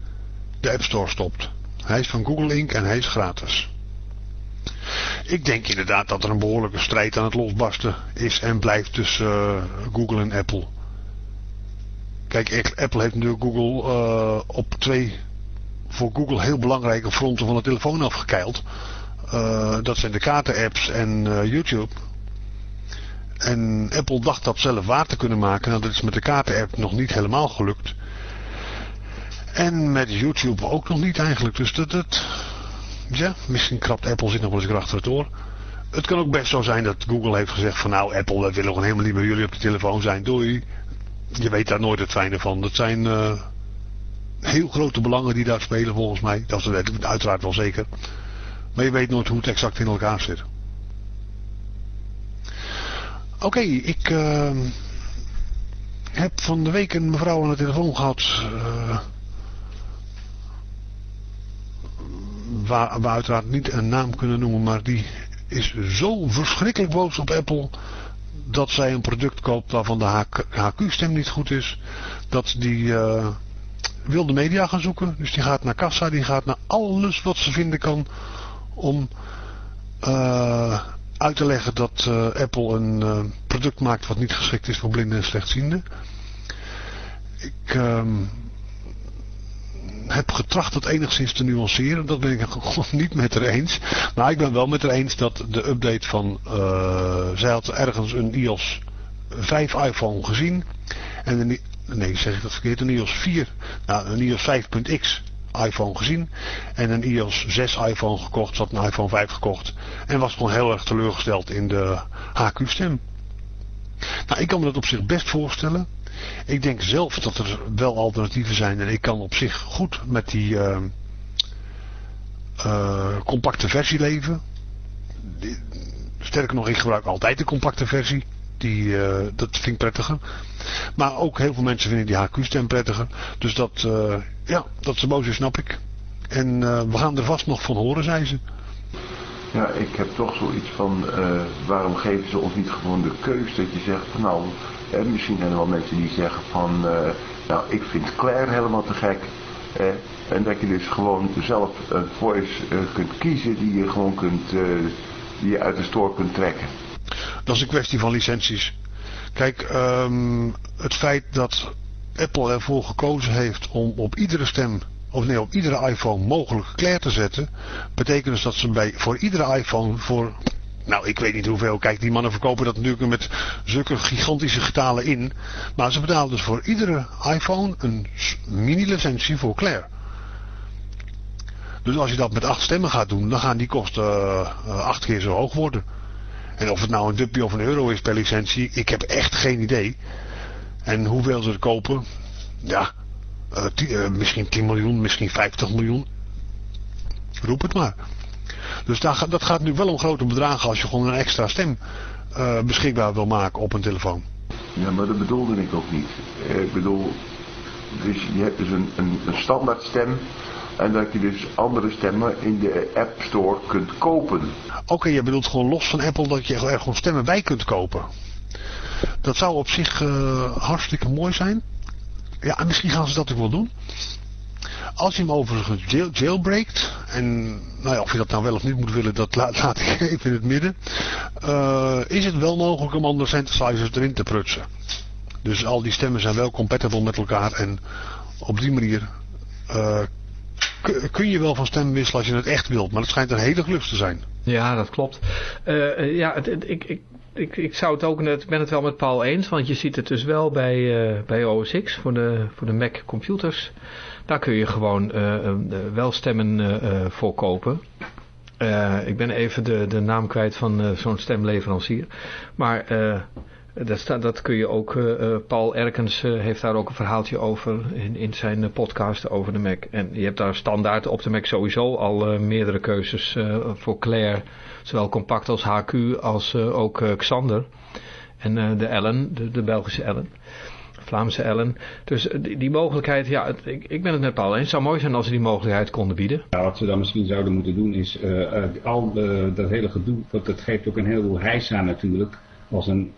de App Store stopt. Hij is van Google Inc. en hij is gratis. Ik denk inderdaad dat er een behoorlijke strijd aan het losbarsten is en blijft tussen uh, Google en Apple. Kijk, Apple heeft natuurlijk Google uh, op twee voor Google heel belangrijke fronten van de telefoon afgekeild. Uh, dat zijn de kaarten-apps en uh, YouTube. En Apple dacht dat zelf waar te kunnen maken. Nou, dat is met de kaarten-app nog niet helemaal gelukt. En met YouTube ook nog niet eigenlijk. Dus dat, dat ja, misschien krapt Apple zich nog wel eens achter het oor. Het kan ook best zo zijn dat Google heeft gezegd van nou Apple, we willen gewoon helemaal niet bij jullie op de telefoon zijn. Doei. Je weet daar nooit het fijne van. Dat zijn... Uh, heel grote belangen die daar spelen volgens mij. Dat ik uiteraard wel zeker. Maar je weet nooit hoe het exact in elkaar zit. Oké, ik uh, heb van de week een mevrouw aan de telefoon gehad. Uh, waar we uiteraard niet een naam kunnen noemen, maar die is zo verschrikkelijk boos op Apple dat zij een product koopt waarvan de HQ-stem niet goed is, dat die uh, wil de media gaan zoeken. Dus die gaat naar kassa, die gaat naar alles wat ze vinden kan om uh, uit te leggen dat uh, Apple een product maakt wat niet geschikt is voor blinden en slechtzienden. Ik um, heb getracht het enigszins te nuanceren. Dat ben ik niet met haar eens. Maar ik ben wel met haar eens dat de update van... Zij had ergens een iOS 5 iPhone gezien. En een, nee, zeg ik dat verkeerd. Een iOS 4. Nou, een iOS 5.x iPhone gezien. En een iOS 6 iPhone gekocht. Had een iPhone 5 gekocht. En was gewoon heel erg teleurgesteld in de HQ-stem. Nou, ik kan me dat op zich best voorstellen. Ik denk zelf dat er wel alternatieven zijn. En ik kan op zich goed met die uh, uh, compacte versie leven. Sterker nog, ik gebruik altijd de compacte versie. Die, uh, dat vind ik prettiger. Maar ook heel veel mensen vinden die HQ-stem prettiger. Dus dat, ja, dat ze boos is, snap ik. En we gaan er vast nog van horen, zei ze. Ja, ik heb toch zoiets van, waarom geven ze ons niet gewoon de keus dat je zegt, van nou, en misschien zijn er wel mensen die zeggen van, uh, nou ik vind Claire helemaal te gek. en dat je dus gewoon zelf een voice uh, kunt kiezen die je gewoon kunt, uh, die je uit de store kunt trekken. Dat is een kwestie van licenties. Kijk, um, het feit dat Apple ervoor gekozen heeft om op iedere stem, of nee, op iedere iPhone mogelijk Claire te zetten, betekent dus dat ze bij, voor iedere iPhone voor nou, ik weet niet hoeveel. Kijk, die mannen verkopen dat natuurlijk met zulke gigantische getalen in. Maar ze betalen dus voor iedere iPhone een mini-licentie voor Claire. Dus als je dat met acht stemmen gaat doen, dan gaan die kosten uh, acht keer zo hoog worden. En of het nou een dubbie of een euro is per licentie, ik heb echt geen idee. En hoeveel ze er kopen, ja, uh, uh, misschien 10 miljoen, misschien 50 miljoen. Roep het maar. Dus dat gaat nu wel om grote bedragen als je gewoon een extra stem uh, beschikbaar wil maken op een telefoon. Ja, maar dat bedoelde ik ook niet. Ik bedoel, dus je hebt dus een, een, een standaard stem en dat je dus andere stemmen in de App Store kunt kopen. Oké, je bedoelt gewoon los van Apple dat je er gewoon stemmen bij kunt kopen. Dat zou op zich uh, hartstikke mooi zijn. Ja, en misschien gaan ze dat ook wel doen. Als je hem overigens jail, jailbreakt, en nou ja, of je dat nou wel of niet moet willen, dat laat, ik even in het midden. Uh, is het wel mogelijk om andere synthesizers erin te prutsen. Dus al die stemmen zijn wel compatible met elkaar en op die manier uh, kun je wel van stem wisselen als je het echt wilt. Maar het schijnt een hele geluk te zijn. Ja, dat klopt. Uh, ja, het, het, ik, ik, ik, ik zou het ook net, ben het wel met Paul eens, want je ziet het dus wel bij, uh, bij OS X voor de, voor de Mac computers. Daar kun je gewoon wel stemmen voor kopen. ik ben even de, de naam kwijt van zo'n stemleverancier. Maar dat, dat kun je ook, Paul Erkens heeft daar ook een verhaaltje over in, in zijn podcast over de Mac. En je hebt daar standaard op de Mac sowieso al meerdere keuzes voor Claire. Zowel compact als HQ als ook Xander. En de Ellen, de, Belgische Ellen. Vlaamse Ellen. Dus eh, die, mogelijkheid, ja, ik, ik, ben het met Paul eens. Het zou mooi zijn als ze die mogelijkheid konden bieden. Wat ze dan misschien zouden moeten doen is, al dat hele gedoe, want dat geeft ook een heleboel heisa natuurlijk. Als een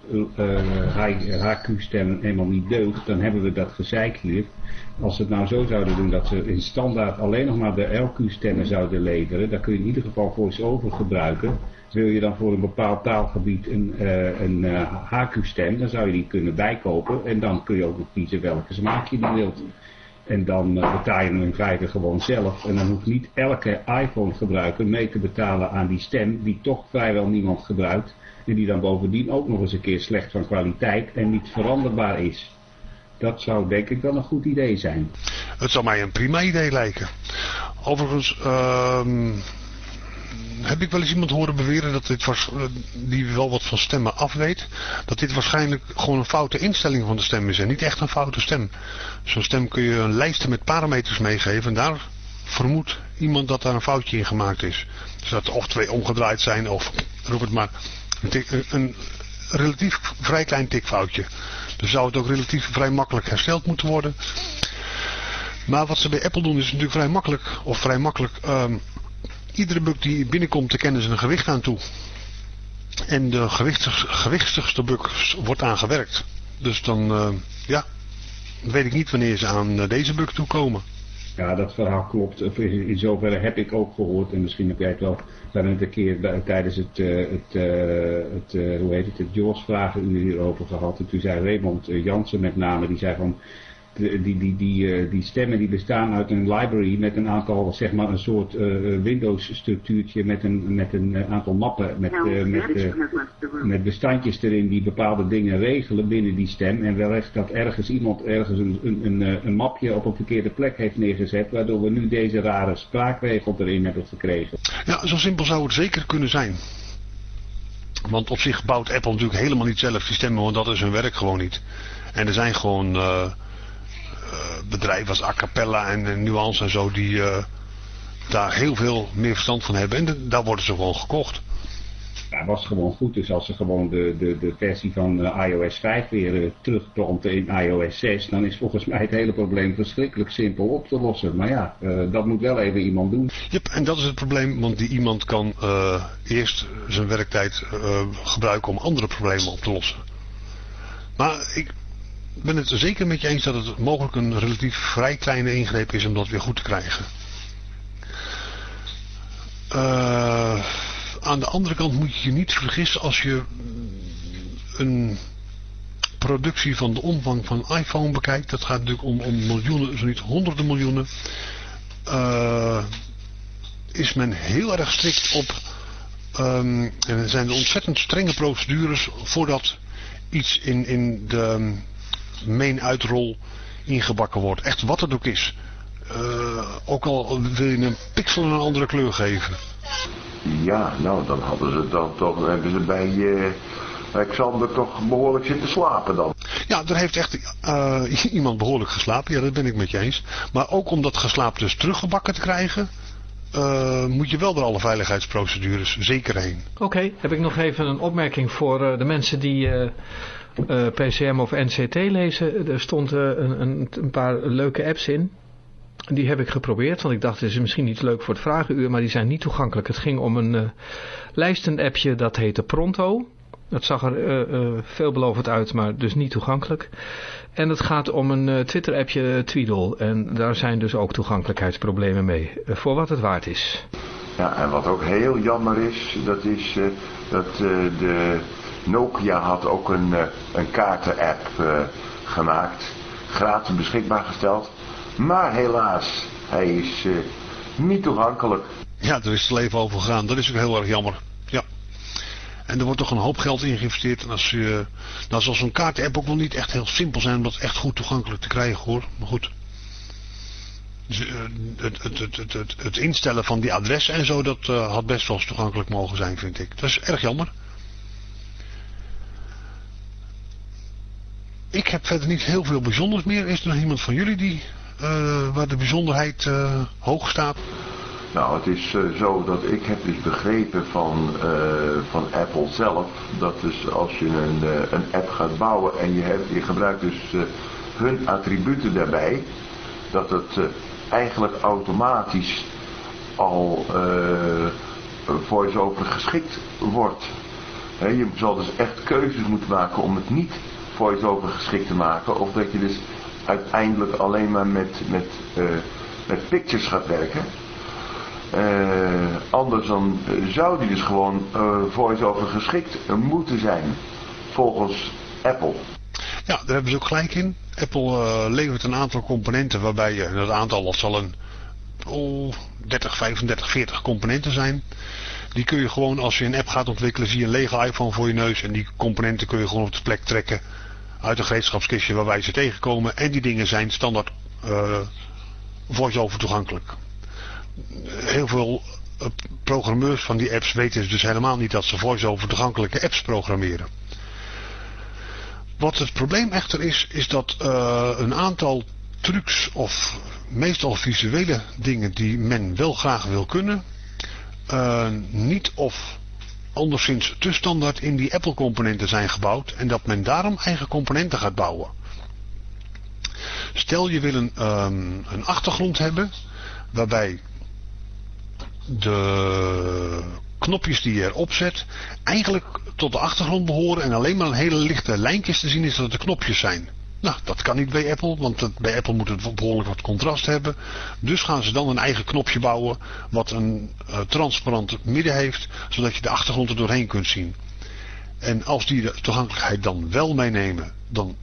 HQ-stem eenmaal niet deugt, dan hebben we dat gezeik hier. Als ze het nou zo zouden doen dat ze in standaard alleen nog maar de LQ-stemmen zouden leveren, dan kun je in ieder geval voice-over gebruiken. Wil je dan voor een bepaald taalgebied een, uh, een HQ-stem, dan zou je die kunnen bijkopen. En dan kun je ook kiezen welke smaak je die wilt. En dan betaal je hem in feite gewoon zelf. En dan hoeft niet elke iPhone gebruiker mee te betalen aan die stem, die toch vrijwel niemand gebruikt. En die dan bovendien ook nog eens een keer slecht van kwaliteit en niet veranderbaar is. Dat zou denk ik wel een goed idee zijn. Het zou mij een prima idee lijken. Overigens, uh, heb ik wel eens iemand horen beweren dat dit was, die wel wat van stemmen afweet, dat dit waarschijnlijk gewoon een foute instelling van de stem is en niet echt een foute stem. Zo'n stem kun je een lijst met parameters meegeven en daar vermoedt iemand dat daar een foutje in gemaakt is. Dus dat of twee omgedraaid zijn of, roep het maar, een, een relatief vrij klein tikfoutje. Dus zou het ook relatief vrij makkelijk hersteld moeten worden. Maar wat ze bij Apple doen is natuurlijk vrij makkelijk, of vrij makkelijk, um, iedere bug die binnenkomt, te kennen ze een gewicht aan toe. En de gewichtig, gewichtigste bug wordt aan gewerkt. Dus dan, uh, ja, weet ik niet wanneer ze aan deze bug toekomen. Ja, dat verhaal klopt. In zoverre heb ik ook gehoord, en misschien heb jij het wel, we het een keer tijdens het, uh, het, uh, het hoe heet het, het Jaws vragenuur hierover gehad. En toen zei Raymond Jansen met name, die zei van, die, die, die, eh, die stemmen die bestaan uit een library met een aantal, zeg maar een soort uh, Windows structuurtje met een, met een eh, aantal mappen met, uh, met, met bestandjes erin die bepaalde dingen regelen binnen die stem. En wellicht dat ergens iemand ergens een, een, een, een mapje op een verkeerde plek heeft neergezet, waardoor we nu deze rare spraakregel erin hebben gekregen. Ja, zo simpel zou het zeker kunnen zijn. Want op zich bouwt Apple natuurlijk helemaal niet zelf die stemmen, want dat is hun werk gewoon niet. En er zijn gewoon bedrijven als Acapella en, en Nuance en zo die uh, daar heel veel meer verstand van hebben. En daar worden ze gewoon gekocht. Ja, was gewoon goed. Dus als ze gewoon de, de, de versie van uh, iOS 5 weer uh, terugplanten in iOS 6, dan is volgens mij het hele probleem verschrikkelijk simpel op te lossen. Maar ja, uh, dat moet wel even iemand doen. Yep, en dat is het probleem, want die iemand kan eerst zijn werktijd gebruiken om andere problemen op te lossen. Maar ik, ben het zeker met je eens dat het mogelijk een relatief vrij kleine ingreep is om dat weer goed te krijgen. Uh, aan de andere kant moet je je niet vergissen als je een productie van de omvang van iPhone bekijkt. Dat gaat natuurlijk om, om miljoenen, zo niet honderden miljoenen. Uh, is men heel erg strikt op... Um, en er zijn ontzettend strenge procedures voordat iets in, in de main uitrol ingebakken wordt. Echt wat het ook is. Uh, ook al wil je een pixel een andere kleur geven. Ja, nou dan hadden ze dan toch, hebben ze bij uh, Alexander toch behoorlijk zitten slapen dan. Ja, er heeft echt uh, iemand behoorlijk geslapen, ja dat ben ik met je eens. Maar ook om dat geslaap dus teruggebakken te krijgen, uh, moet je wel door alle veiligheidsprocedures zeker heen. Oké, okay, heb ik nog even een opmerking voor uh, de mensen die uh, PCM of NCT lezen. Er stond een, een, een, paar leuke apps in. Die heb ik geprobeerd, want ik dacht het is misschien niet leuk voor het vragenuur, maar die zijn niet toegankelijk. Het ging om een lijstenappje dat heette Pronto. Het zag er veelbelovend uit, maar dus niet toegankelijk. En het gaat om een Twitter-appje Tweedle. En daar zijn dus ook toegankelijkheidsproblemen mee. Voor wat het waard is. Ja, en wat ook heel jammer is, dat is dat de Nokia had ook een, een kaarten-app gemaakt. Gratis beschikbaar gesteld. Maar helaas, hij is niet toegankelijk. Ja, er is het leven over gegaan. Dat is ook heel erg jammer. En er wordt toch een hoop geld in geïnvesteerd. En als je, nou zal zo'n kaartenapp ook wel niet echt heel simpel zijn om dat echt goed toegankelijk te krijgen hoor. Maar goed. Dus, het, het, het, het, instellen van die adressen en zo, dat had best wel eens toegankelijk mogen zijn vind ik. Dat is erg jammer. Ik heb verder niet heel veel bijzonders meer. Is er nog iemand van jullie die, uh, waar de bijzonderheid hoog staat? Nou, het is uh, zo dat ik heb dus begrepen van, van Apple zelf, dat dus als je een, een app gaat bouwen en je, hebt, je gebruikt dus hun attributen daarbij, dat het eigenlijk automatisch al voice-over geschikt wordt. Je zal dus echt keuzes moeten maken om het niet voice-over geschikt te maken, of dat je dus uiteindelijk alleen maar met, met, met pictures gaat werken. Uh, anders dan zou die dus gewoon voice-over geschikt moeten zijn. Volgens Apple. Ja, daar hebben ze ook gelijk in. Apple levert een aantal componenten waarbij je, dat aantal dat zal een oh, 30, 35, 40 componenten zijn. Die kun je gewoon als je een app gaat ontwikkelen, zie je een lege iPhone voor je neus. En die componenten kun je gewoon op de plek trekken uit een gereedschapskistje waar wij ze tegenkomen. En die dingen zijn standaard voice-over toegankelijk heel veel eh, programmeurs van die apps weten dus helemaal niet dat ze voice-over toegankelijke apps programmeren. Wat het probleem echter is, is dat uh, een aantal trucs of meestal visuele dingen die men wel graag wil kunnen, uh, niet of anderszins te standaard in die Apple componenten zijn gebouwd en dat men daarom eigen componenten gaat bouwen. Stel je wil een, um, een achtergrond hebben waarbij de knopjes die je erop zet eigenlijk tot de achtergrond behoren en alleen maar een hele lichte lijntjes te zien is dat het de knopjes zijn. Nou, dat kan niet bij Apple, want bij Apple moet het behoorlijk wat contrast hebben. Dus gaan ze dan een eigen knopje bouwen wat een uh, transparant midden heeft, zodat je de achtergrond er doorheen kunt zien. En als die de toegankelijkheid dan wel meenemen, dan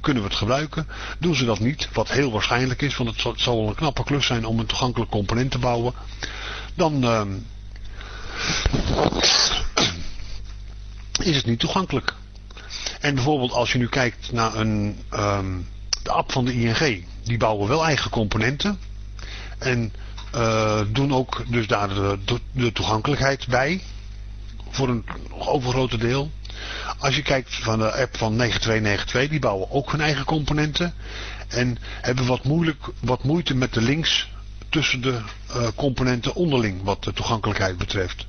kunnen we het gebruiken. Doen ze dat niet, wat heel waarschijnlijk is, want het zal wel een knappe klus zijn om een toegankelijk component te bouwen. Dan uh, is het niet toegankelijk. En bijvoorbeeld als je nu kijkt naar een, um, de app van de ING, die bouwen wel eigen componenten. En uh, doen ook dus daar de, de, toegankelijkheid bij. Voor een overgrote deel. Als je kijkt van de app van 9292, die bouwen ook hun eigen componenten. En hebben wat, moeilijk, wat moeite met de links tussen de uh, componenten onderling wat de toegankelijkheid betreft.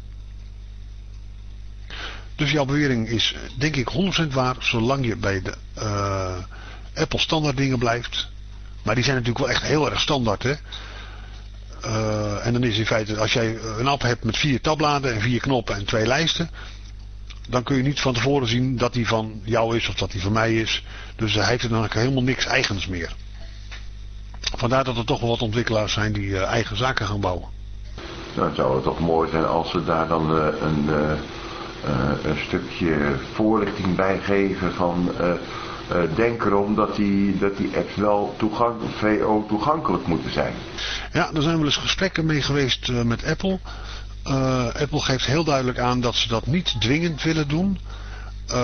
Dus jouw bewering is denk ik 100% waar, zolang je bij de uh, Apple standaard dingen blijft. Maar die zijn natuurlijk wel echt heel erg standaard, hè. Uh, en dan is in feite, als jij een app hebt met vier tabbladen en vier knoppen en twee lijsten, dan kun je niet van tevoren zien dat die van jou is of dat die van mij is. Dus hij heeft er dan helemaal niks eigens meer. Vandaar dat er toch wel wat ontwikkelaars zijn die eigen zaken gaan bouwen. Nou, zou toch mooi zijn als ze daar dan een, een stukje voorlichting bij geven van... denk erom dat die, dat die apps wel VO toegankelijk moeten zijn. Ja, er zijn wel eens gesprekken mee geweest met Apple. Apple geeft heel duidelijk aan dat ze dat niet dwingend willen doen...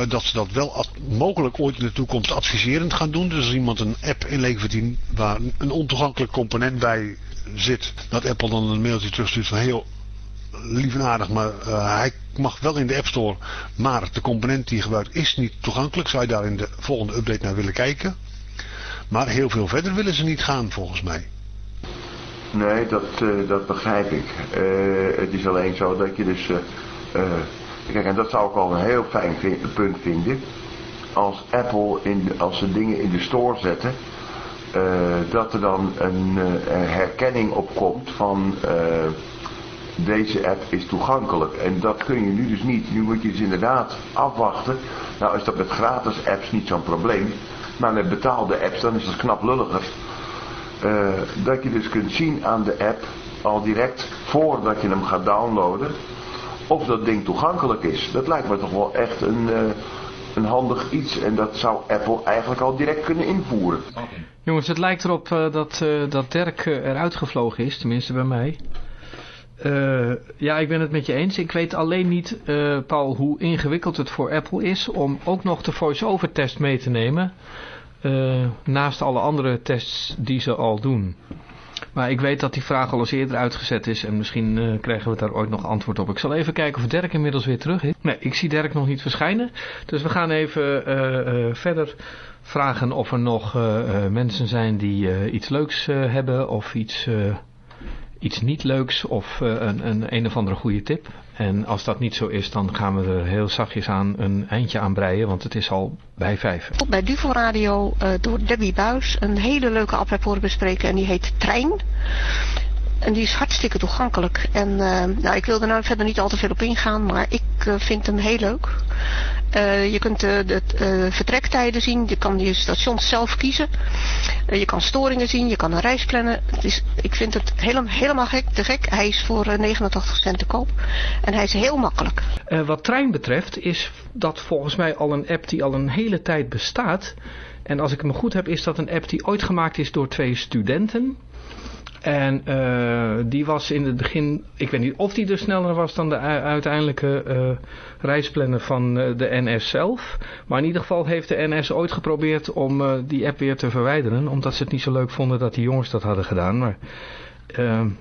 Dat ze dat wel mogelijk ooit in de toekomst adviserend gaan doen. Dus als iemand een app inlevert die, waar een ontoegankelijk component bij zit, dat Apple dan een mailtje terugstuurt van heel lief en aardig, maar uh, hij mag wel in de App Store, maar de component die je gebruikt is niet toegankelijk. Zou je daar in de volgende update naar willen kijken? Maar heel veel verder willen ze niet gaan volgens mij. Nee, dat, uh, dat begrijp ik. het is alleen zo dat je dus Kijk, en dat zou ik al een heel fijn punt vinden. Als Apple, in als ze dingen in de store zetten, dat er dan een, herkenning op komt van deze app is toegankelijk. En dat kun je nu dus niet. Nu moet je dus inderdaad afwachten. Nou is dat met gratis apps niet zo'n probleem. Maar met betaalde apps dan is dat knap lulliger. dat je dus kunt zien aan de app al direct voordat je hem gaat downloaden of dat ding toegankelijk is. Dat lijkt me toch wel echt een, uh, een handig iets. En dat zou Apple eigenlijk al direct kunnen invoeren. Jongens, het lijkt erop uh, dat, dat Dirk eruit gevlogen is. Tenminste bij mij. Ja, ik ben het met je eens. Ik weet alleen niet, Paul, hoe ingewikkeld het voor Apple is om ook nog de voice-over test mee te nemen. naast alle andere tests die ze al doen. Maar ik weet dat die vraag al eens eerder uitgezet is en misschien krijgen we daar ooit nog antwoord op. Ik zal even kijken of Dirk inmiddels weer terug is. Nee, ik zie Dirk nog niet verschijnen. Dus we gaan even verder vragen of er nog mensen zijn die iets leuks hebben of iets iets niet leuks of uh, een, een een of andere goede tip. En als dat niet zo is, dan gaan we er heel zachtjes aan een eindje aan breien, want het is al bij vijf. Op bij Duvel Radio uh, door Debbie Buis een hele leuke app horen bespreken en die heet Trein. En die is hartstikke toegankelijk. En uh, nou, ik wil er nou verder niet al te veel op ingaan, maar ik uh, vind hem heel leuk. Uh, je kunt de, de vertrektijden zien, je kan je stations zelf kiezen. je kan storingen zien, je kan een reis plannen. Het is, ik vind het helemaal, helemaal gek, te gek. Hij is voor 89 cent te koop en hij is heel makkelijk. wat trein betreft is dat volgens mij al een app die al een hele tijd bestaat. En als ik me goed heb is dat een app die ooit gemaakt is door twee studenten... En uh, die was in het begin, ik weet niet of die dus sneller was dan de uiteindelijke uh, reisplanner van uh, de NS zelf. Maar in ieder geval heeft de NS ooit geprobeerd om die app weer te verwijderen. Omdat ze het niet zo leuk vonden dat die jongens dat hadden gedaan. Maar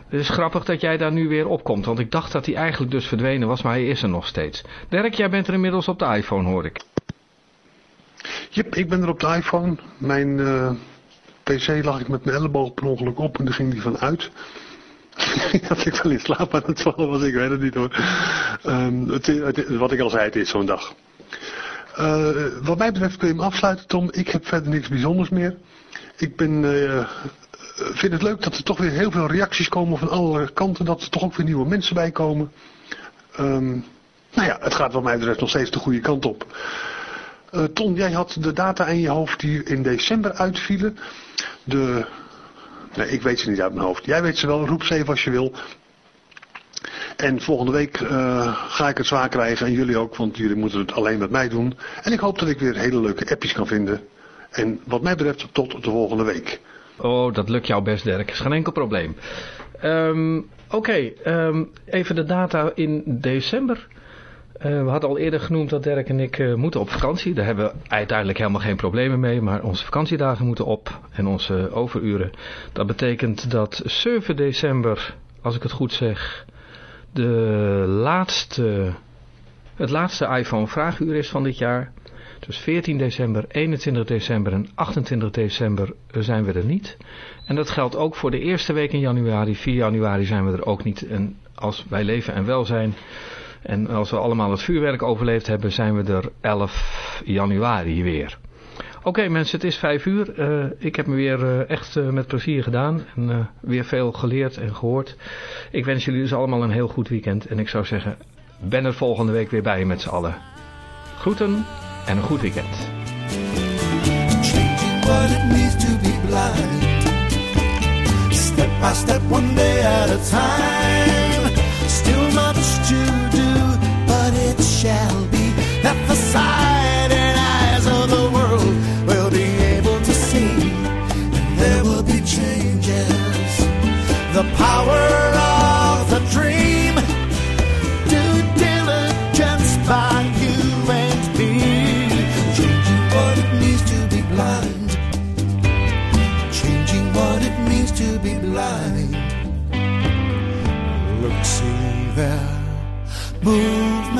het is grappig dat jij daar nu weer op komt. Want ik dacht dat hij eigenlijk dus verdwenen was, maar hij is er nog steeds. Dirk, jij bent er inmiddels op de iPhone hoor ik. Jep, ik ben er op de iPhone. Mijn pc lag ik met mijn elleboog per ongeluk op en daar ging die van uit. dat ik wel in slaap aan het vallen was, ik weet het niet hoor. Het, wat ik al zei, het is zo'n dag. Uh, wat mij betreft kun je hem afsluiten, Tom. Ik heb verder niks bijzonders meer. Ik ben, uh, vind het leuk dat er toch weer heel veel reacties komen van alle kanten. Dat er toch ook weer nieuwe mensen bij komen. ehm, nou ja, het gaat wat mij betreft nog steeds de goede kant op. Uh, Ton, jij had de data in je hoofd die in december uitvielen. De, nee, ik weet ze niet uit mijn hoofd. Jij weet ze wel, roep ze even als je wil. En volgende week uh, ga ik het zwaar krijgen en jullie ook, want jullie moeten het alleen met mij doen. En ik hoop dat ik weer hele leuke appjes kan vinden. En wat mij betreft tot de volgende week. Oh, dat lukt jou best, Dirk. Is geen enkel probleem. Um, Oké, um, even de data in december. Uh, we hadden al eerder genoemd dat Dirk en ik uh, moeten op vakantie. Daar hebben we uiteindelijk helemaal geen problemen mee. Maar onze vakantiedagen moeten op en onze overuren. Dat betekent dat 7 december, als ik het goed zeg, de laatste, het laatste iPhone vraaguur is van dit jaar. Dus 14 december, 21 december en 28 december zijn we er niet. En dat geldt ook voor de eerste week in januari. 4 januari zijn we er ook niet. En als wij leven en welzijn en als we allemaal het vuurwerk overleefd hebben, zijn we er 11 januari weer. Oké mensen, het is 5 uur. Uh, ik heb me weer uh, echt uh, met plezier gedaan en weer veel geleerd en gehoord. Ik wens jullie dus allemaal een heel goed weekend en ik zou zeggen, ben er volgende week weer bij met z'n allen. Groeten en een goed weekend. It shall be that the sight and eyes of the world will be able to see. And there will be changes. The power Move